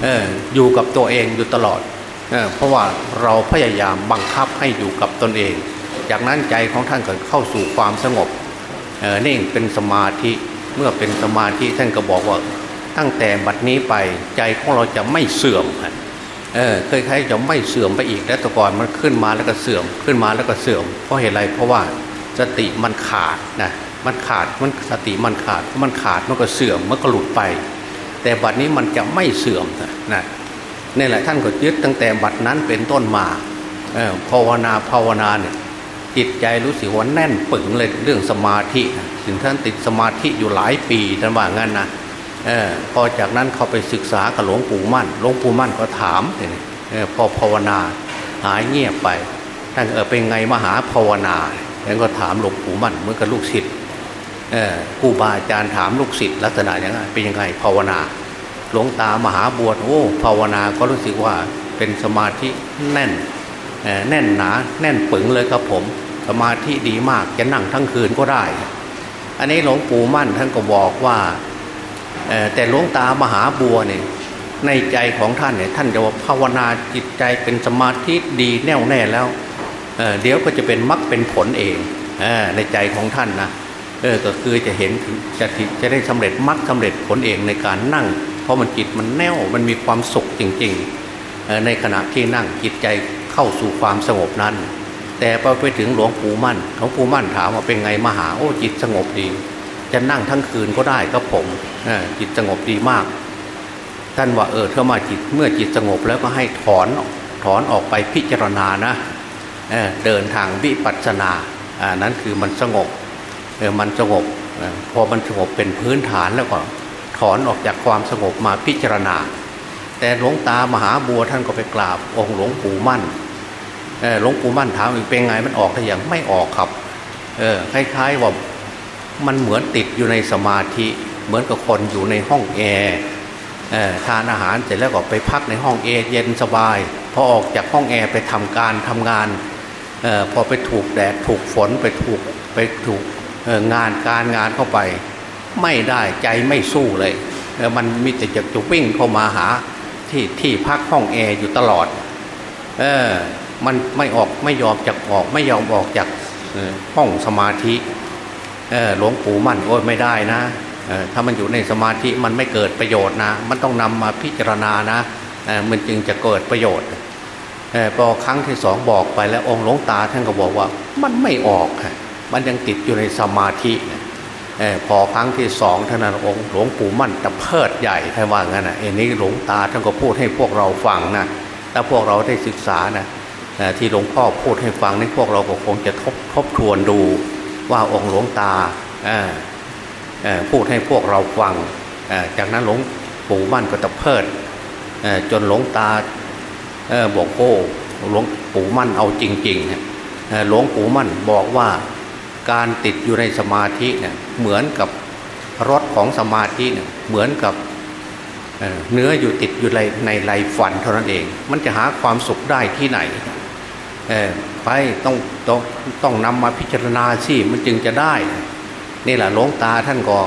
ออยู่กับตัวเองอยู่ตลอดเเพราะว่าเราพยายามบังคับให้อยู่กับตนเอง จากนั้นใจของท่านก็เข้าสู่ความสงบนิ่งเป็นสมาธิเมื่อเป็นสมาธิท่านก็บอกว่าตั้งแต่บัดนี้ไปใจของเราจะไม่เสื่อมเออเคยใครจะไม่เสื่อมไปอีกแล้วแต่ก่อนมันขึ้นมาแล้วก็เสื่อมขึ้นมาแล้วก็เสื่อมเพราะเหตุไรเพราะว่าสติมันขาดนะ มันขาดมันสติมันขาดมันขาดมันก็เสื่อมมันก็หลุดไป แต่บัดนี้มันจะไม่เสื่อมนะนี่แหละท่านก็ยึดตั้งแต่บัดนั้นเป็นต้นมาภาวนาภาวนาเนี่ยจิตใจรู้สึกว่าแน่นปึงเลยเรื่องสมาธิถึงท่านติดสมาธิอยู่หลายปีท่านว่างั้นนะออพอจากนั้นเขาไปศึกษากับหลวงปู่มั่น หลวงปู่มั่นก็ถามพอภาวนาหายเงียบไป ท่านเออเป็นไงมหาภาวนา แล้วก็ถามหลวงปู่มั่นเหมือนกับลูกศิษย์ ครูบาอาจารย์ถามลูกศิษย์ลักษณะอย่างไรเป็นยังไงภาวนา หลวงตามหาบวชโอ้ภาวนาก็รู้สึกว่าเป็นสมาธิแน่นแน่นหนาแน่นปึงเลยครับผม สมาธิดีมากจะนั่งทั้งคืนก็ได้ อันนี้หลวงปู่มั่นท่านก็บอกว่าแต่หลวงตามหาบัวเนี่ยในใจของท่านเนี่ยท่านจะว่าภาวนาจิตใจเป็นสมาธิดีแน่วแน่แล้วเเดี๋ยวก็จะเป็นมรรคเป็นผลเองอในใจของท่านนะ เออก็คือจะเห็นจะจะได้สำเร็จมรรคสาเร็จผลเองในการนั่ง เพราะมันจิตมันแน่วมันมีความสุขจริงๆ ในขณะที่นั่งจิตใจเข้าสู่ความสงบนั้น แต่พอไปถึงหลวงปู่มั่นหลวงปู่มั่นถามว่าเป็นไงมหาโอ้จิตสงบดี จะนั่งทั้งคืนก็ได้ก็ผมจิตสงบดีมาก ท่านว่าเออเธอมาจิตเมื่อจิตสงบแล้วก็ให้ถอนถอนออกไปพิจารณานะเเดินทางวิปัสสนาอ่านั้นคือมันสงบ เออมันสงบพอมันสงบเป็นพื้นฐานแล้วก็ถอนออกจากความสงบมาพิจารณา แต่หลวงตามหาบัวท่านก็ไปกราบองค์หลวงปู่มั่นหลวงปู่มั่นถามอีกเป็นไงมันออกแต่อย่างไม่ออกครับเออคล้ายๆว่ามันเหมือนติดอยู่ในสมาธิ เหมือนกับคนอยู่ในห้องแอร์ทานอาหารเสร็จแล้วก็ไปพักในห้องแอร์เย็นสบายพอออกจากห้องแอร์ไปทำการทำงานออพอไปถูกแดดถูกฝนไปถูกไปถูก งานการงานเข้าไป ไม่ได้ใจไม่สู้เลย มันมีแต่จะจะวิ่งเข้ามาหาที่ที่พักห้องแอร์อยู่ตลอด เออ มันไม่ออกไม่ยอมจากออก ไม่ยอมออกจากห้องสมาธิหลวงปู่มั่นโอ้ยไม่ได้นะถ้ามันอยู่ในสมาธิมันไม่เกิดประโยชน์นะ มันต้องนำมาพิจารณานะมันจึงจะเกิดประโยชน์พอครั้งที่สองบอกไปแล้วองค์หลวงตาท่านก็บอกว่ามันไม่ออก มันยังติดอยู่ในสมาธิพอครั้งที่สองท่านองค์หลวงปู่มั่นตะเพิดใหญ่ท่านว่างั้นนะเอ็นี้หลวงตาท่านก็พูดให้พวกเราฟังนะถ้าพวกเราได้ศึกษานะที่หลวงพ่อพูดให้ฟังนี่พวกเราก็คงจะทบทบทวนดูว่าองค์หลวงตาพูดให้พวกเราฟัง จากนั้นหลวงปู่มั่นก็ตะเพิดจนหลวงตาบอกโอ้หลวงปู่มั่นเอาจริงๆหลวงปู่มั่นบอกว่า การติดอยู่ในสมาธิเนี่ยเหมือนกับรถของสมาธิเนี่ยเหมือนกับเนื้ออยู่ติดอยู่ในในไรฟันเท่านั้นเอง มันจะหาความสุขได้ที่ไหนไปต้องต้องต้องนำมาพิจารณาสิมันจึงจะได้ นี่แหละหลวงตาท่านก็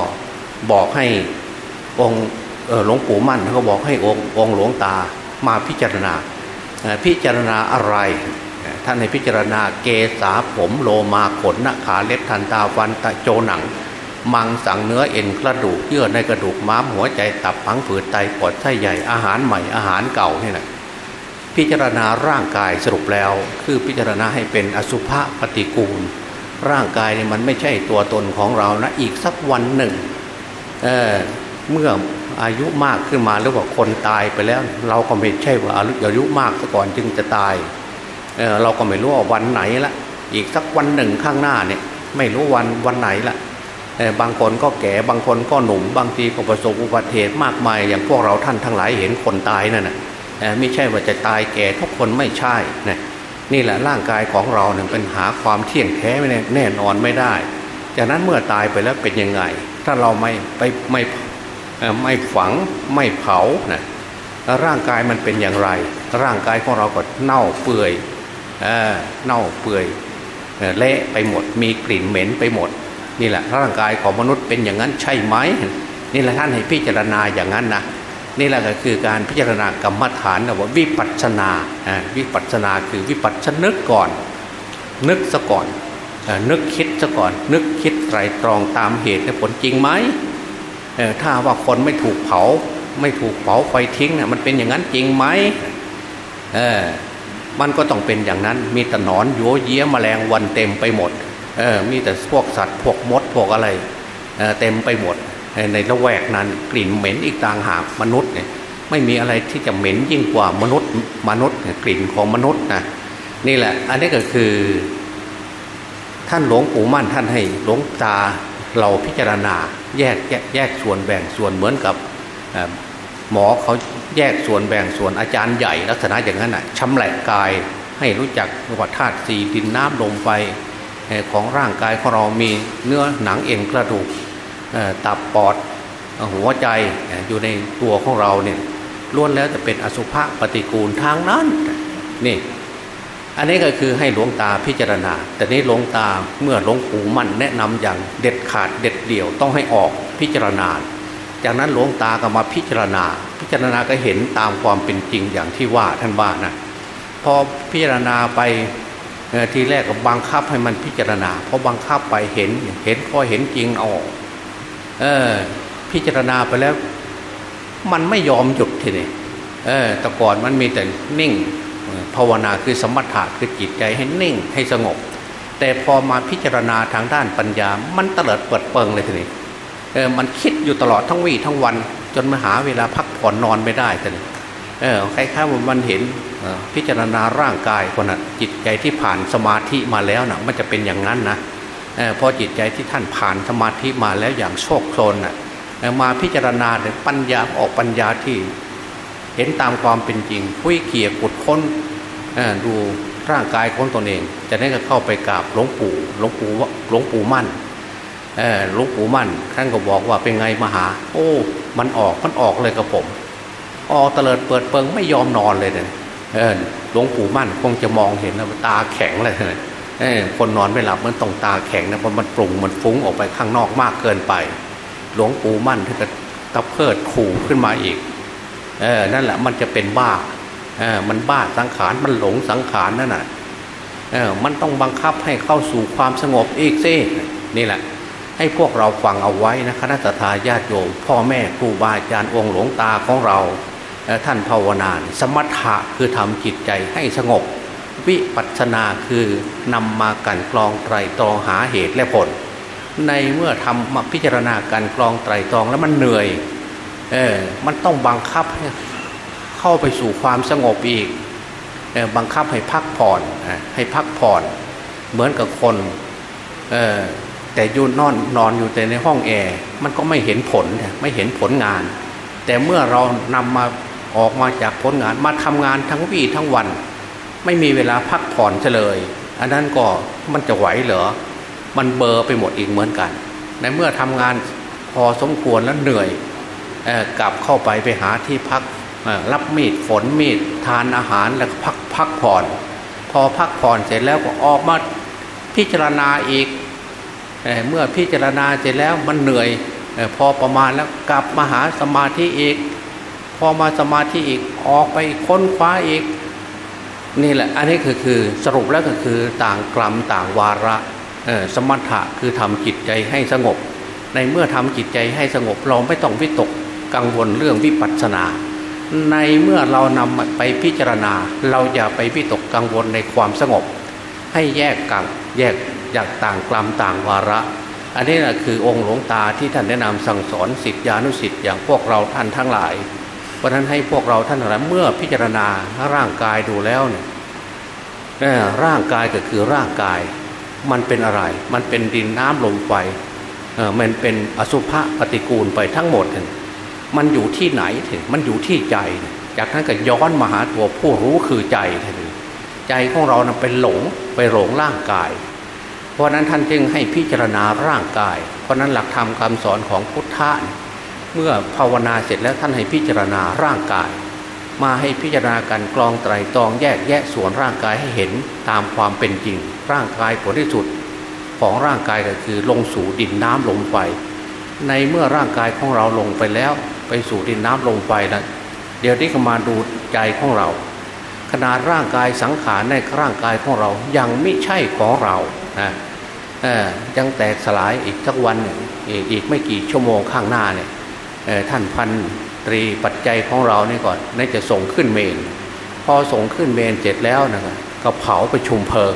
บอกให้องค์หลวงปู่มั่นเขาบอกให้องค์องค์หลวงตามาพิจารณาพิจารณาอะไร ท่านในพิจารณาเกษาผมโลมาขนนาขาเล็บทันตาฟันตะโจหนัง มังสังเนื้อเอ็นกระดูกเยื่อในกระดูกม้ามหัวใจตับพังผืดไตปอดไส้ใหญ่อาหารใหม่อาหารเก่านี่แหละพิจารณาร่างกายสรุปแล้ว คือพิจารณาให้เป็นอสุภะปฏิกูล ร่างกายเนี่ยมันไม่ใช่ตัวตนของเรานะอีกสักวันหนึ่งเเมื่ออายุมากขึ้นมาหรือว่าคนตายไปแล้ว เราก็ไม่ใช่ว่าอายุมากซะก่อนจึงจะตาย เเราก็ไม่รู้ว่าวันไหนละอีกสักวันหนึ่งข้างหน้าเนี่ย ไม่รู้วันวันไหนละบางคนก็แก่บางคนก็หนุ่มบางทีก็ประสบอุบัติเหตุมากมาย อย่างพวกเราท่านทั้งหลายเห็นคนตายนั่นนะไม่ใช่ว่าจะตายแก่ทุกคนไม่ใช่นะนี่แหละร่างกายของเราเนี่ยเป็นหาความเที่ยงแท้ไม่แน่นอนไม่ได้ จากนั้นเมื่อตายไปแล้วเป็นยังไง ถ้าเราไม่ไปไม่ไม่ฝังไม่เผานะร่างกายมันเป็นอย่างไร ร่างกายของเราก็เน่าเปื่อย เเน่าเปื่อยเละไปหมด มีกลิ่นเหม็นไปหมด นี่แหละร่างกายของมนุษย์เป็นอย่างนั้นใช่ไหมนี่แหละท่านให้พิจารณาอย่างนั้นนะนี่แหละก็คือการพิจารณากรรมฐานนะว่าวิปัสสนาวิปัสสนาคือวิปัสสนึกก่อน นึกซะก่อนนึกคิดซะก่อน นึกคิดไตรตรองตามเหตุและผลจริงไหมถ้าว่าคนไม่ถูกเผา ไม่ถูกเผาไฟทิ้งนี่ยมันเป็นอย่างนั้นจริงไหมเออ มันก็ต้องเป็นอย่างนั้น มีแต่หนอนโยเยี่ยมแมลงวันเต็มไปหมดเออมีแต่พวกสัตว์พวกมดพวกอะไรเเต็มไปหมด ในละแวกนั้นกลิ่นเหม็นอีกต่างหากมนุษย์เนี่ยไม่มีอะไรที่จะเหม็นยิ่งกว่ามนุษย์มนุษย์กลิ่นของมนุษย์นะนี่แหละ อันนี้ก็คือ ท่านหลวงปู่มั่นท่านให้หลวงตาเราพิจารณาแยกแยกแยกส่วนแบ่งส่วนเหมือนกับหมอเขา แยกส่วนแบ่งส่วนอาจารย์ใหญ่ลักษณะอย่างนั้นอะชำแหละกายให้รู้จักว่าธาตุสี่ดินน้ำลมไฟของร่างกายของเรามีเนื้อหนังเอ็นกระดูกตับปอดหัวใจอยู่ในตัวของเราเนี่ยล้วนแล้วจะเป็นอสุภะปฏิกูลทางนั้นนี่อันนี้ก็คือให้หลวงตาพิจารณา แต่นี้หลวงตาเมื่อหลวงปู่มั่นแนะนำอย่างเด็ดขาดเด็ดเดี่ยวต้องให้ออกพิจารณา จากนั้นหลวงตาก็มาพิจารณา พิจารณาก็เห็นตามความเป็นจริงอย่างที่ว่าท่านว่านะพอพิจารณาไปทีแรกก็บังคับให้มันพิจารณาพอบังคับไปเห็นเห็นพอเห็นจริงออกเออ พิจารณาไปแล้ว มันไม่ยอมหยุดทีนี้เออแต่ก่อนมันมีแต่นิ่งภาวนาคือสมถะคือจิตใจให้นิ่งให้สงบ แต่พอมาพิจารณาทางด้านปัญญา มันเตลิดเปิดเปิงเลยทีนี้ เออมันคิดอยู่ตลอดทั้งวี่ทั้งวัน จนมาหาเวลาพักผ่อนนอนไม่ได้ทีนี้เออคล้ายๆมันเห็นพิจารณาร่างกายคนน่ะจิตใจที่ผ่านสมาธิมาแล้วนะมันจะเป็นอย่างนั้นนะพอจิตใจที่ท่านผ่านสมาธิมาแล้วอย่างโชคโชนน่ะมาพิจารณาเนี่ยปัญญาออกปัญญาที่ เห็นตามความเป็นจริงคุยเกี่ยกุดค้นดูร่างกายของตนเองจะได้ก็เข้าไปกราบหลวงปู่หลวงปู่หลวงปู่มั่น ลวงปู่มั่นท่านก็บอกว่าเป็นไงมาหา โอ้ มันออกมันออกเลยกับผม ออกเตลิดเปิดเปิงไม่ยอมนอนเลยเนี่ยหลวงปู่มั่นคงจะมองเห็นแล้วตาแข็งเลยคนนอนไม่หลับมันต้องตาแข็งนะเพราะมันปรุงมันฟุ้งออกไปข้างนอกมากเกินไป หลวงปู่มั่นท่านก็ตะเพิดขู่ขึ้นมาอีกเออนั่นแหละมันจะเป็นบ้าเออมันบ้าสังขารมันหลงสังขารนั่นน่ะเออมันต้องบังคับให้เข้าสู่ความสงบอีกซินี่แหละ ให้พวกเราฟังเอาไว้นะคณะทาญาติโยม พ่อแม่ครูบาอาจารย์องค์หลวงตาของเรา ท่านภาวนาสมถะคือทำจิตใจให้สงบ วิปัสนาคือนำมากันกรองไตรตรองหาเหตุและผล ในเมื่อทำมาพิจารณาการกรองไตรตรองแล้วมันเหนื่อยเออมันต้องบังคับเข้าไปสู่ความสงบอีกออบังคับให้พักผ่อนให้พักผ่อน เหมือนกับคนออ แต่ยู่นอนนอนอยู่แต่ในห้องแอร์มันก็ไม่เห็นผลไม่เห็นผลงาน แต่เมื่อเรานำมาออกมาจากผลงานมาทำงานทั้งวี่ทั้งวัน ไม่มีเวลาพักผ่อนเลย อันนั้นก็มันจะไหวเหรอมันเบอร์ไปหมดอีกเหมือนกัน ในเมื่อทำงานพอสมควรแล้วเหนื่อยกลับเข้าไปไปหาที่พักรับมีดฝนมีดทานอาหารแล้วพักพักผ่อน พอพักผ่อนเสร็จแล้วก็ออกมาพิจารณาอีก เเมื่อพิจารณาเสร็จแล้วมันเหนื่อยพอประมาณแล้วกลับมาหาสมาธิอีก พอมาสมาธิอีกออกไปค้นคว้าอีก นี่แหละอันนี้คือคือสรุปแล้วก็คือต่างกลัมต่างวาระสมถะคือทำจิตใจให้สงบ ในเมื่อทำจิตใจให้สงบเราไม่ต้องวิตกกังวลเรื่องวิปัสสนา ในเมื่อเรานำไปพิจารณา เราอย่าไปวิตกกังวลในความสงบ ให้แยกกังแยก อยางต่างกลัมต่างวาระ อันนี้แหละคือองค์หลวงตาที่ท่านแนะนำสั่งสอนสิทธิานุสิทธิ์อย่างพวกเราท่านทั้งหลาย เพราะนั้นให้พวกเราท่านทั้งหลายเมื่อพิจารณาร่างกายดูแล้วเนี่ยร่างกายก็คือร่างกาย มันเป็นอะไร มันเป็นดินน้ำลมไฟมันเป็นอสุภะปฏิกูลไปทั้งหมดเลยมันอยู่ที่ไหนถึงมันอยู่ที่ใจ จากนั้นก็ย้อนมาหาตัวผู้รู้คือใจทีใจของเรานะไปหลงไปหลงร่างกาย เพราะนั้นท่านจึงให้พิจารณาร่างกาย เพราะนั้นหลักธรรมคำสอนของพุทธะเมื่อภาวนาเสร็จแล้วท่านให้พิจารณาร่างกาย มาให้พิจารณาการกรองไตรตรองแยกแยะส่วนร่างกายให้เห็นตามความเป็นจริง ร่างกายผลที่สุดของร่างกายก็คือลงสู่ดินน้ำลมไฟในเมื่อร่างกายของเราลงไปแล้ว ไปสู่ดินน้ำลงไปแล้วเดี๋ยวนี้ก็มาดูใจของเรา ขนาดร่างกายสังขารในร่างกายของเรายังไม่ใช่ของเรา นะยังแตกสลายอีกสักวันอีกไม่กี่ชั่วโมงข้างหน้าเนี่ยท่านพันตรีปัจจัยของเราเนี่ก่อนน่าจะส่งขึ้นเมน พอส่งขึ้นเมนเสร็จแล้วนะครับก็เผาไปชุมเพลิง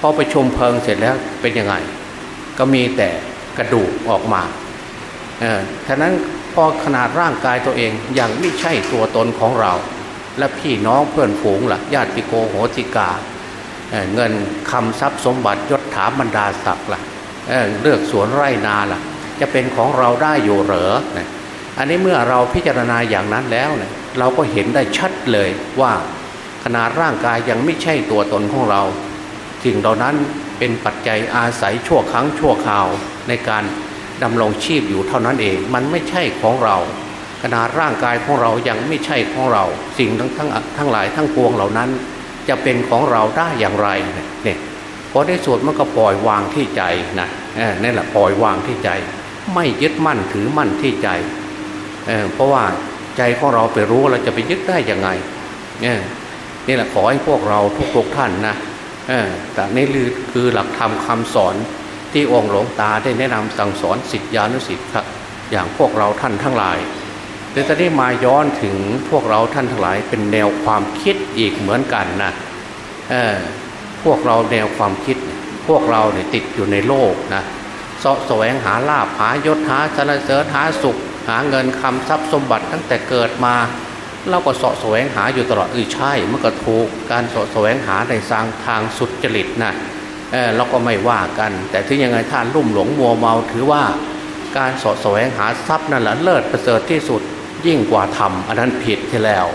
พอไปชุมเพลิงเสร็จแล้วเป็นยังไง ก็มีแต่กระดูกออกมาเออฉะนั้นพอขนาดร่างกายตัวเองยังไม่ใช่ตัวตนของเรา และพี่น้องเพื่อนฝูงละ่ะญาติโกโหติกา เงินคำทรัพย์สมบัติยศถาบรรดาศักดิ์ละ่ะเเลือกสวนไร่นาละ่ะ จะเป็นของเราได้อยู่เหรออันนี้เมื่อเราพิจารณาอย่างนั้นแล้วเนี่ยเราก็เห็นได้ชัดเลยว่าขนาดร่างกายยังไม่ใช่ตัวตนของเราสิ่งเหล่านั้นเป็นปัจจัยอาศัยชั่วครั้งชั่วคราวในการดำรงชีพอยู่เท่านั้นเอง มันไม่ใช่ของเรา ขนาดร่างกายของเรายังไม่ใช่ของเรา สิ่งทั้งทั้งทั้งหลายทั้งปวงเหล่านั้น จะเป็นของเราได้อย่างไรเนี่ยพอได้สวดมันก็ปล่อยวางที่ใจนะนี่แหละปล่อยวางที่ใจ ไม่ยึดมั่นถือมั่นที่ใจเเพราะว่าใจของเราไปรู้เราจะไปยึดได้ยังไงนี่แหละขอให้พวกเราทุกๆท่านนะแต่นี่คือหลักธรรมคาสอนที่องค์หลวงตาได้แนะนำสั่งสอนสิทธิานุสิทธิ์ครับอย่างพวกเราท่านทั้งหลาย เดี๋ยวจะได้มาย้อนถึงพวกเราท่านทั้งหลายเป็นแนวความคิดอีกเหมือนกันนะพวกเราแนวความคิด พวกเราเนี่ยติดอยู่ในโลกนะสาะแสวงหาลาภหายศหาชนะเสริญหาสุข หาเงินคำทรัพย์สมบัติตั้งแต่เกิดมาเราก็สาะแสวงหาอยู่ตลอดเออใช่เมันก็ถูกการสาะแสวงหาในสร้างทางสุดจริตนะเออเราก็ไม่ว่ากัน แต่ถึงยังไงท่านลุ่มหลงมัวเมาถือว่าการสาะแสวงหาทรัพย์นั่นแหละเลิศประเสริฐที่สุด ยิ่งกว่าธรรมอันนั้นผิดที่แล้ว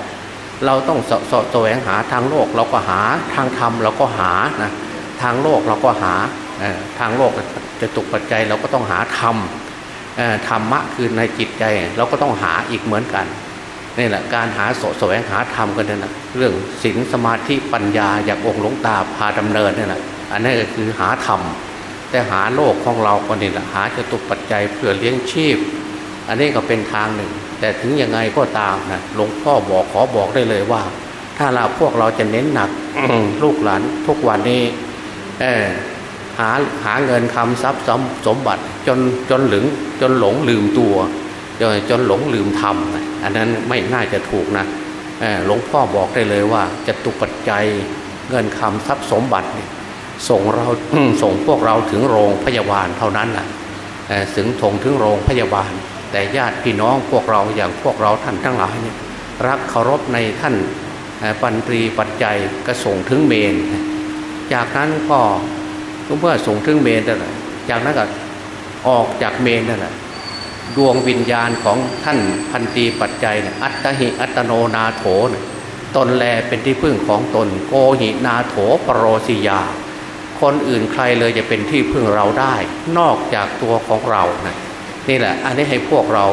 เราต้องสาะแสวงหาทางโลกเราก็หาทางธรรมเราก็หานะทางโลกเราก็หาทางโลกจะตกปัจจัยเราก็ต้องหาธรรมธรรมะคือในจิตใจเราก็ต้องหาอีกเหมือนกันนี่แหละการหาโสแสวงหาธรรมกันนั่นแหะเรื่องศีลสมาธิปัญญาอย่างองค์หลวงตาพาดำเนินนี่แหละอันนี้ก็คือหาธรรมแต่หาโลกของเราก็นี่แหละหาจะตุกปัจจัยเพื่อเลี้ยงชีพ อันนี้ก็เป็นทางหนึ่ง แต่ถึงยังไงก็ตามนะหลวงพ่อบอกขอบอกได้เลยว่า ถ้าเราพวกเราจะเน้นหนักลูกหลานทุกวันนี้หาหาเงินคำทรัพย์สมบัติ จนจนหลึงจนหลงลืมตัวจนหลงลืมทำอันนั้นไม่น่าจะถูกนะหลวงพ่อบอกได้เลยว่าจะตุปัจจัยเงินคำทรัพย์สมบัติส่งเราส่งพวกเราถึงโรงพยาบาลเท่านั้นแหละถึงถงถึงโรงพยาบาล แต่ญาติพี่น้องพวกเราอย่างพวกเราท่านทั้งหลายนี่รักเคารพในท่านปันตรีปัจจัยก็ส่งถึงเมน จากนั้นก็เมื่อส่งถึงเมนนั่นแหละจากนั้นก็ออกจากเมนนั่นแหละดวงวิญญาณของท่านพันตีปัจจัยเนี่ยอัตหิอัตโนนาโถนตนแลเป็นที่พึ่งของตนโกหินาโถปรโรสิยา คนอื่นใครเลยจะเป็นที่พึ่งเราได้ นอกจากตัวของเรานะ นี่แหละ อันนี้ให้พวกเรา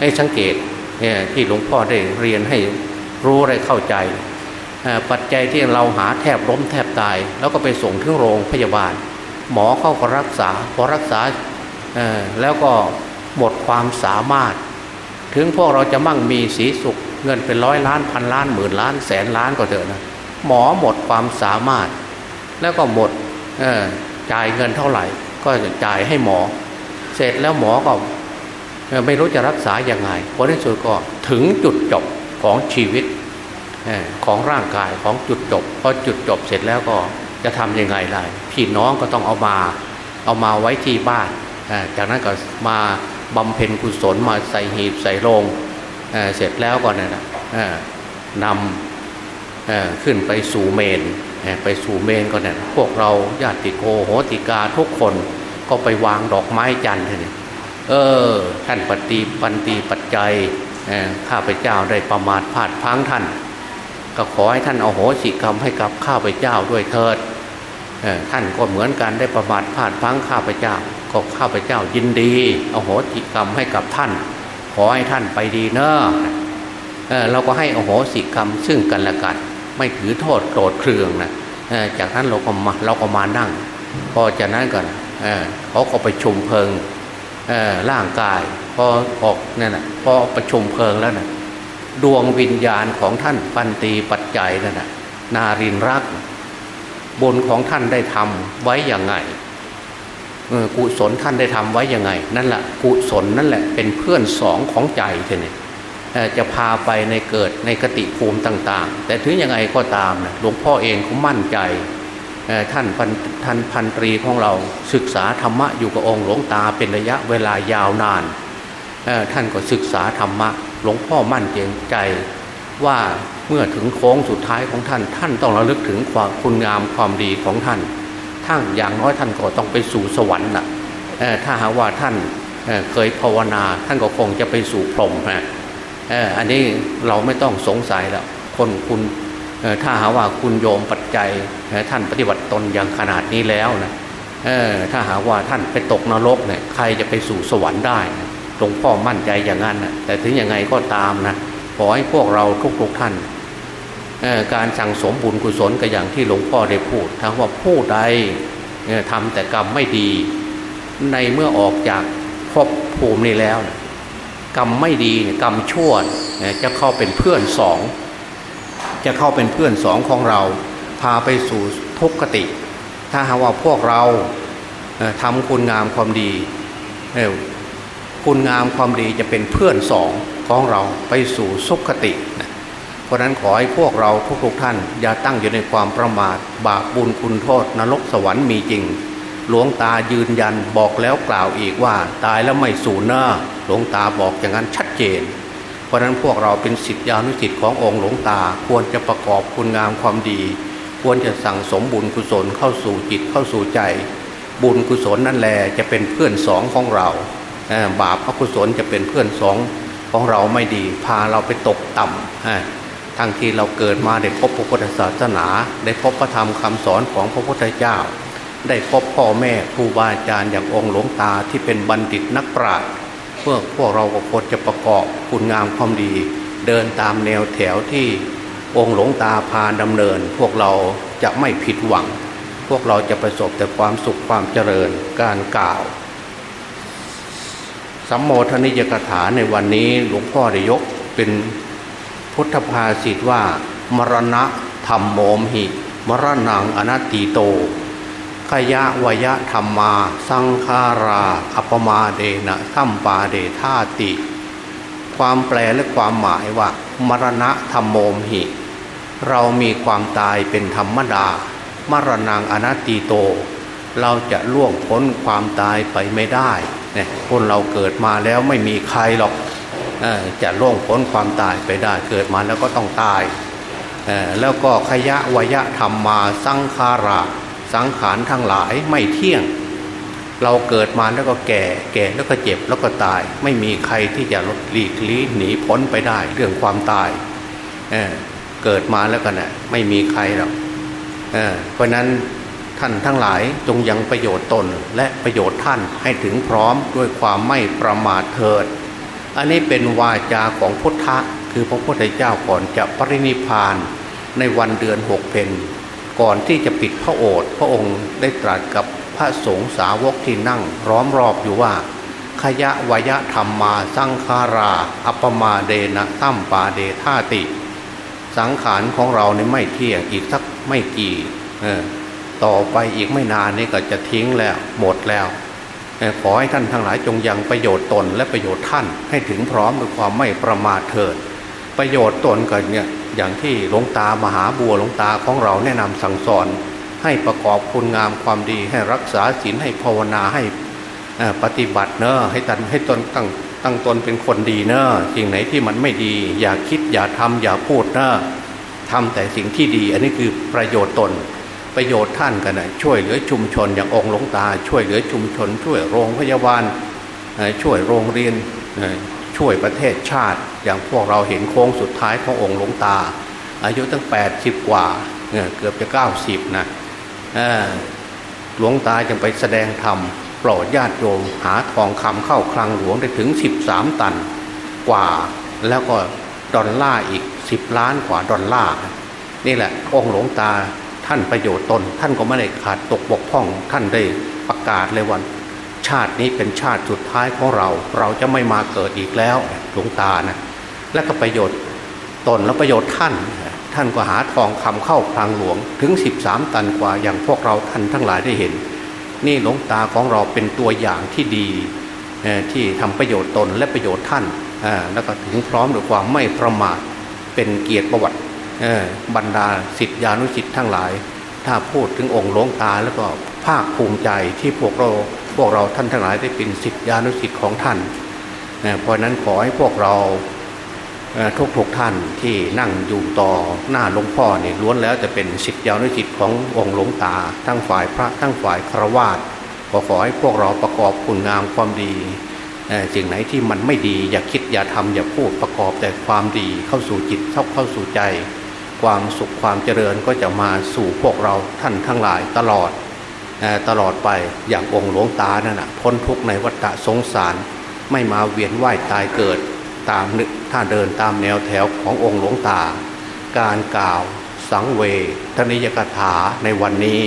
ให้สังเกตเนี่ยที่หลวงพ่อได้เรียนให้รู้ได้เข้าใจ ปัจจัยที่เราหาแทบล้มแทบตาย แล้วก็ไปส่งถึงโรงพยาบาล หมอเข้าก็รักษาพอรักษาแล้วก็หมดความสามารถ ถึงพวกเราจะมั่งมีสีสุขเงินเป็นร้อยล้านพันล้านหมื่นล้านแสนล้านก็เถอะนะหมอหมดความสามารถ แล้วก็หมดจ่ายเงินเท่าไหร่ ก็จะจ่ายให้หมอ เสร็จแล้วหมอก็ไม่รู้จะรักษาอย่างไงพอที่สุดก็ถึงจุดจบของชีวิตของร่างกายของจุดจบพอจุดจบเสร็จแล้วก็จะทำยังไงได้พี่น้องก็ต้องเอามาเอามาไว้ที่บ้านจากนั้นก็มาบำเพ็ญกุศลมาใส่หีบใส่โลงเเสร็จแล้วก็เนี่ยนำขึ้นไปสู่เมนไปสู่เมนก็เนี่ยพวกเราญาติโกโหติกาทุกคน ก็ไปวางดอกไม้จันทร์เนี่ยเออ ท่านปฏิปันตีปัจจัยข้าพเจ้าได้ประมาทพลาดพังท่าน ก็ขอให้ท่านเอาโหสิกรรมให้กับข้าพเจ้าด้วยเถิดท่านก็เหมือนกันได้ประมาทพลาดพังข้าพเจ้า ก็ข้าพเจ้ายินดีเอาโหสิกรรมให้กับท่าน ขอให้ท่านไปดีเนอะเราก็ให้อโหสิกรรมซึ่งกันและกัน ไม่ถือโทษโกรธเคืองนะจากนั้นเราก็มาเราก็มานั่ง พอจากนั้นก่อน เขาก็ไปชุมเพลิงร่างกายพอออกนั่นนะพอประชุมเพลิงแล้วนะดวงวิญญาณของท่านปันตีปัจจัยนั่นนะนารินรักบุญของท่านได้ทำไว้อย่างไงกุศลท่านได้ทำไว้ยังไง นั่นแหละกุศลนั่นแหละเป็นเพื่อนสองของใจเท่นี่จะพาไปในเกิดในกติภูมิต่าง ๆ แต่ถึงยังไงก็ตามนะหลวงพ่อเองเขามั่นใจ ท่านพันท่านพันตรีของเราศึกษาธรรมะอยู่กับองค์หลวงตาเป็นระยะเวลายาวนานท่านก็ศึกษาธรรมะหลวงพ่อมั่นใจว่าเมื่อถึงโค้งสุดท้ายของท่าน ท่านต้องระลึกถึงความคุณงามความดีของท่านทั้งอย่างน้อยท่านก็ต้องไปสู่สวรรค์นะถ้าหากว่าท่านเคยภาวนา ท่านก็คงจะไปสู่พรหมนะอออันนี้เราไม่ต้องสงสัยแล้วคนคุณ ถ้าหาว่าคุณโยมปัจจัยท่านปฏิบัติตนอย่างขนาดนี้แล้วนะถ้าหาว่าท่านไปตกนรกเนี่ยใครจะไปสู่สวรรค์ได้หลวงพ่อมั่นใจอย่างนั้นนะแต่ถึงยังไงก็ตามนะขอให้พวกเราทุกๆท่านการสั่งสมบุญกุศลก็อย่างที่หลวงพ่อได้พูดทั้งว่าผู้ใดทำแต่กรรมไม่ดี ในเมื่อออกจากภพภูมินี้แล้วนะกรรมไม่ดีกรรมชั่วจะเข้าเป็นเพื่อนสอง จะเข้าเป็นเพื่อนสองของเรา พาไปสู่ทุกขติ ถ้าหากว่าพวกเราทำคุณงามความดีคุณงามความดีจะเป็นเพื่อนสองของเราไปสู่สุขติ เพราะนั้นขอให้พวกเราทุกๆท่าน อย่าตั้งอยู่ในความประมาท บาปบุญคุณโทษ นรกสวรรค์มีจริง หลวงตายืนยันบอกแล้วกล่าวอีกว่า ตายแล้วไม่สูญหน้า หลวงตาบอกอย่างนั้นชัดเจน เพราะนั้นพวกเราเป็นสิทธิอนุสิทธิ์ขององค์หลวงตา ควรจะประกอบคุณงามความดี ควรจะสั่งสมบุญกุศลเข้าสู่จิตเข้าสู่ใจ บุญกุศลนั่นแหละจะเป็นเพื่อนสองของเราบาปอกุศลจะเป็นเพื่อนสองของเราไม่ดี พาเราไปตกต่ำทั้งที่เราเกิดมาได้พบพระพุทธศาสนา ได้พบพระธรรมคำสอนของพระพุทธเจ้า ได้พบพ่อแม่ครูบาอาจารย์อย่างองค์หลวงตาที่เป็นบัณฑิตนักปราชญ์ เพื่อพวกเราก็ควรจะประกอบคุณงามความดี เดินตามแนวแถวที่องค์หลวงตาพาดำเนิน พวกเราจะไม่ผิดหวัง พวกเราจะประสบแต่ความสุขความเจริญการกล่าวสัมโมทนิยกถาในวันนี้หลวงพ่อได้ยกเป็นพุทธภาษิตว่า มรณะธรรมโมมหิ มรณังอนัตติโต ขยะวยะธรรมา สังขารา อัปมาเดนะทัมปาเดธาติ ความแปลและความหมายว่า มรณะธรรมโมมหิ เรามีความตายเป็นธรรมดา มรณงอนัตติโต เราจะล่วงพ้นความตายไปไม่ได้เนี่ยคนเราเกิดมาแล้วไม่มีใครหรอกจะล่วงพ้นความตายไปได้ เกิดมาแล้วก็ต้องตาย แล้วก็ขยะวยะธรรมมา สังขารา สังขารทั้งหลายไม่เที่ยง เราเกิดมาแล้วก็แก่แก่แล้วก็เจ็บแล้วก็ตาย ไม่มีใครที่จะลดหลีกลี้หนีพ้นไปได้เรื่องความตายเเกิดมาแล้วกันนะไม่มีใครหรอกเเพราะนั้นท่านทั้งหลายจงยังประโยชน์ตนและประโยชน์ท่านให้ถึงพร้อมด้วยความไม่ประมาทเถิด อันนี้เป็นวาจาของพุทธะคือพระพุทธเจ้าก่อนจะปรินิพานในวันเดือนหกเพน ก่อนที่จะปิดพระโอษฐ์พระองค์ได้ตรัสกับพระสงฆ์สาวกที่นั่งร้อมรอบอยู่ว่า ขยะวยะธรรมมาสังคารา อัปมาเดนะตั้มปาเดธาติ สังขารของเราในไม่เที่ยงอีกสักไม่กี่ต่อไปอีกไม่นานนี่ก็จะทิ้งแล้วหมดแล้วขอให้ท่านทั้งหลายจงยังประโยชน์ตนและประโยชน์ท่านให้ถึงพร้อมด้วยความไม่ประมาทเถิด ประโยชน์ตนก็เนี่ย อย่างที่หลวงตามหาบัวหลวงตาของเราแนะนำสั่งสอน ให้ประกอบคุณงามความดีให้รักษาศีลให้ภาวนาให้ปฏิบัติเนอะให้ตันให้ตนตั้งตั้งตนเป็นคนดีเนอะสิ่งไหนที่มันไม่ดี อย่าคิดอย่าทำอย่าพูดเนอะทำแต่สิ่งที่ดี อันนี้คือประโยชน์ตนประโยชน์ท่านกันนะช่วยเหลือชุมชนอย่างองค์หลวงตา ช่วยเหลือชุมชน ช่วยโรงพยาบาลช่วยโรงเรียน ช่วยประเทศชาติ อย่างพวกเราเห็นโค้งสุดท้ายขององค์หลวงตา อายุตั้ง 80 กว่าเกือบจะ 90 นะหลวงตาจึงไปแสดงธรรมโปรดญาติโยมหาทองคำเข้าคลังหลวงได้ถึง 13 ตันกว่าแล้วก็ดอลลาร์อีก 10 ล้านกว่าดอลลาร์นี่แหละองค์หลวงตาท่านประโยชน์ตน ท่านก็ไม่ได้ขาดตกบกพร่องท่านได้ประกาศเลยวัน ชาตินี้เป็นชาติสุดท้ายของเรา เราจะไม่มาเกิดอีกแล้วหลวงตานะและก็ประโยชน์ตนและประโยชน์ท่าน ท่านก็หาทองคำเข้าพลังหลวงถึง 13 ตันกว่าอย่างพวกเราท่านทั้งหลายได้เห็น นี่หลวงตาของเราเป็นตัวอย่างที่ดีที่ทำประโยชน์ตนและประโยชน์ท่านแล้วก็ถึงพร้อมด้วยความไม่ประมาทเป็นเกียรติประวัติบรรดาสิทธิานุสิทธิ์ทั้งหลาย ถ้าพูดถึงองค์หลวงตาแล้วก็ภาคภูมิใจที่พวกเรา พวกเราท่านทั้งหลายได้เป็นสิทธิานุสิทธิ์ของท่าน เพราะนั้นขอให้พวกเราทุกทุกท่านที่นั่งอยู่ต่อหน้าหลวงพ่อเนี่ยล้วนแล้วจะเป็นสิทธิานุสิทธิ์ขององค์หลวงตา ทั้งฝ่ายพระทั้งฝ่ายครวาสก็ขอให้พวกเราประกอบคุณงามความดีสิ่งไหนที่มันไม่ดีอย่าคิดอย่าทำอย่าพูดประกอบแต่ความดีเข้าสู่จิตเข้าเข้าสู่ใจ ความสุขความเจริญก็จะมาสู่พวกเราท่านทั้งหลายตลอด ตลอดไปอย่างองค์หลวงตานั่นนะพ้นทุกในวัฏสงสาร ไม่มาเวียนว่ายตายเกิด ตามถ้าเดินตามแนวแถวขององค์หลวงตา การกล่าวสังเวทนิยกถาในวันนี้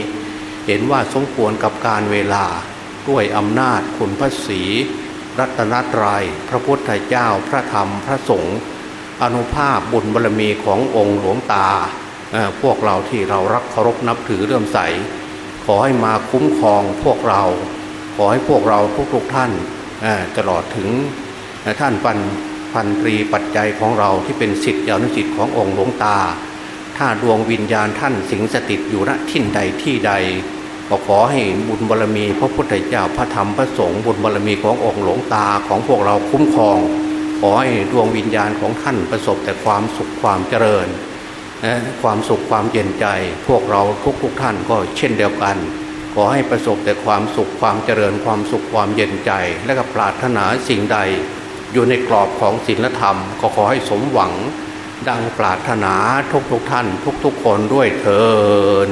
เห็นว่าสมควรกับการเวลาด้วยอำนาจคุณพระศรีรัตนตรยัยพระพุทธเจ้าพระธรรมพระสงฆ์อนุภาพบุญบารมีขององค์หลวงตา พวกเราที่เรารักเคารพนับถือเรื่มใส อให้มาคุ้มครองพวกเรา ขอให้พวกเราทุกๆท่านตลอดถึงท่านปันพันตรีปัจจัยของเราที่เป็นสิทธิอนุสิทธิ์ขององค์หลวงตา ถ้าดวงวิญญาณท่านสิงสถิตอยู่ณที่ใดที่ใดก็ขอให้บุญบารรมีพระพุทธเจ้าพระธรรมพระสงฆ์บุญบารรมีขององค์หลวงตาของพวกเราคุ้มครอง ขอให้ดวงวิญญาณของท่านประสบแต่ความสุขความเจริญ ความสุขความเย็นใจ พวกเราทุกๆทท่านก็เช่นเดียวกัน ขอให้ประสบแต่ความสุขความเจริญความสุขความเย็นใจ และก็ปรารถนาสิ่งใด อยู่ในกรอบของศีลธรรม ก็ขอให้สมหวัง ดังปรารถนาทุกๆทท่าน ทุกๆคนด้วยเถิด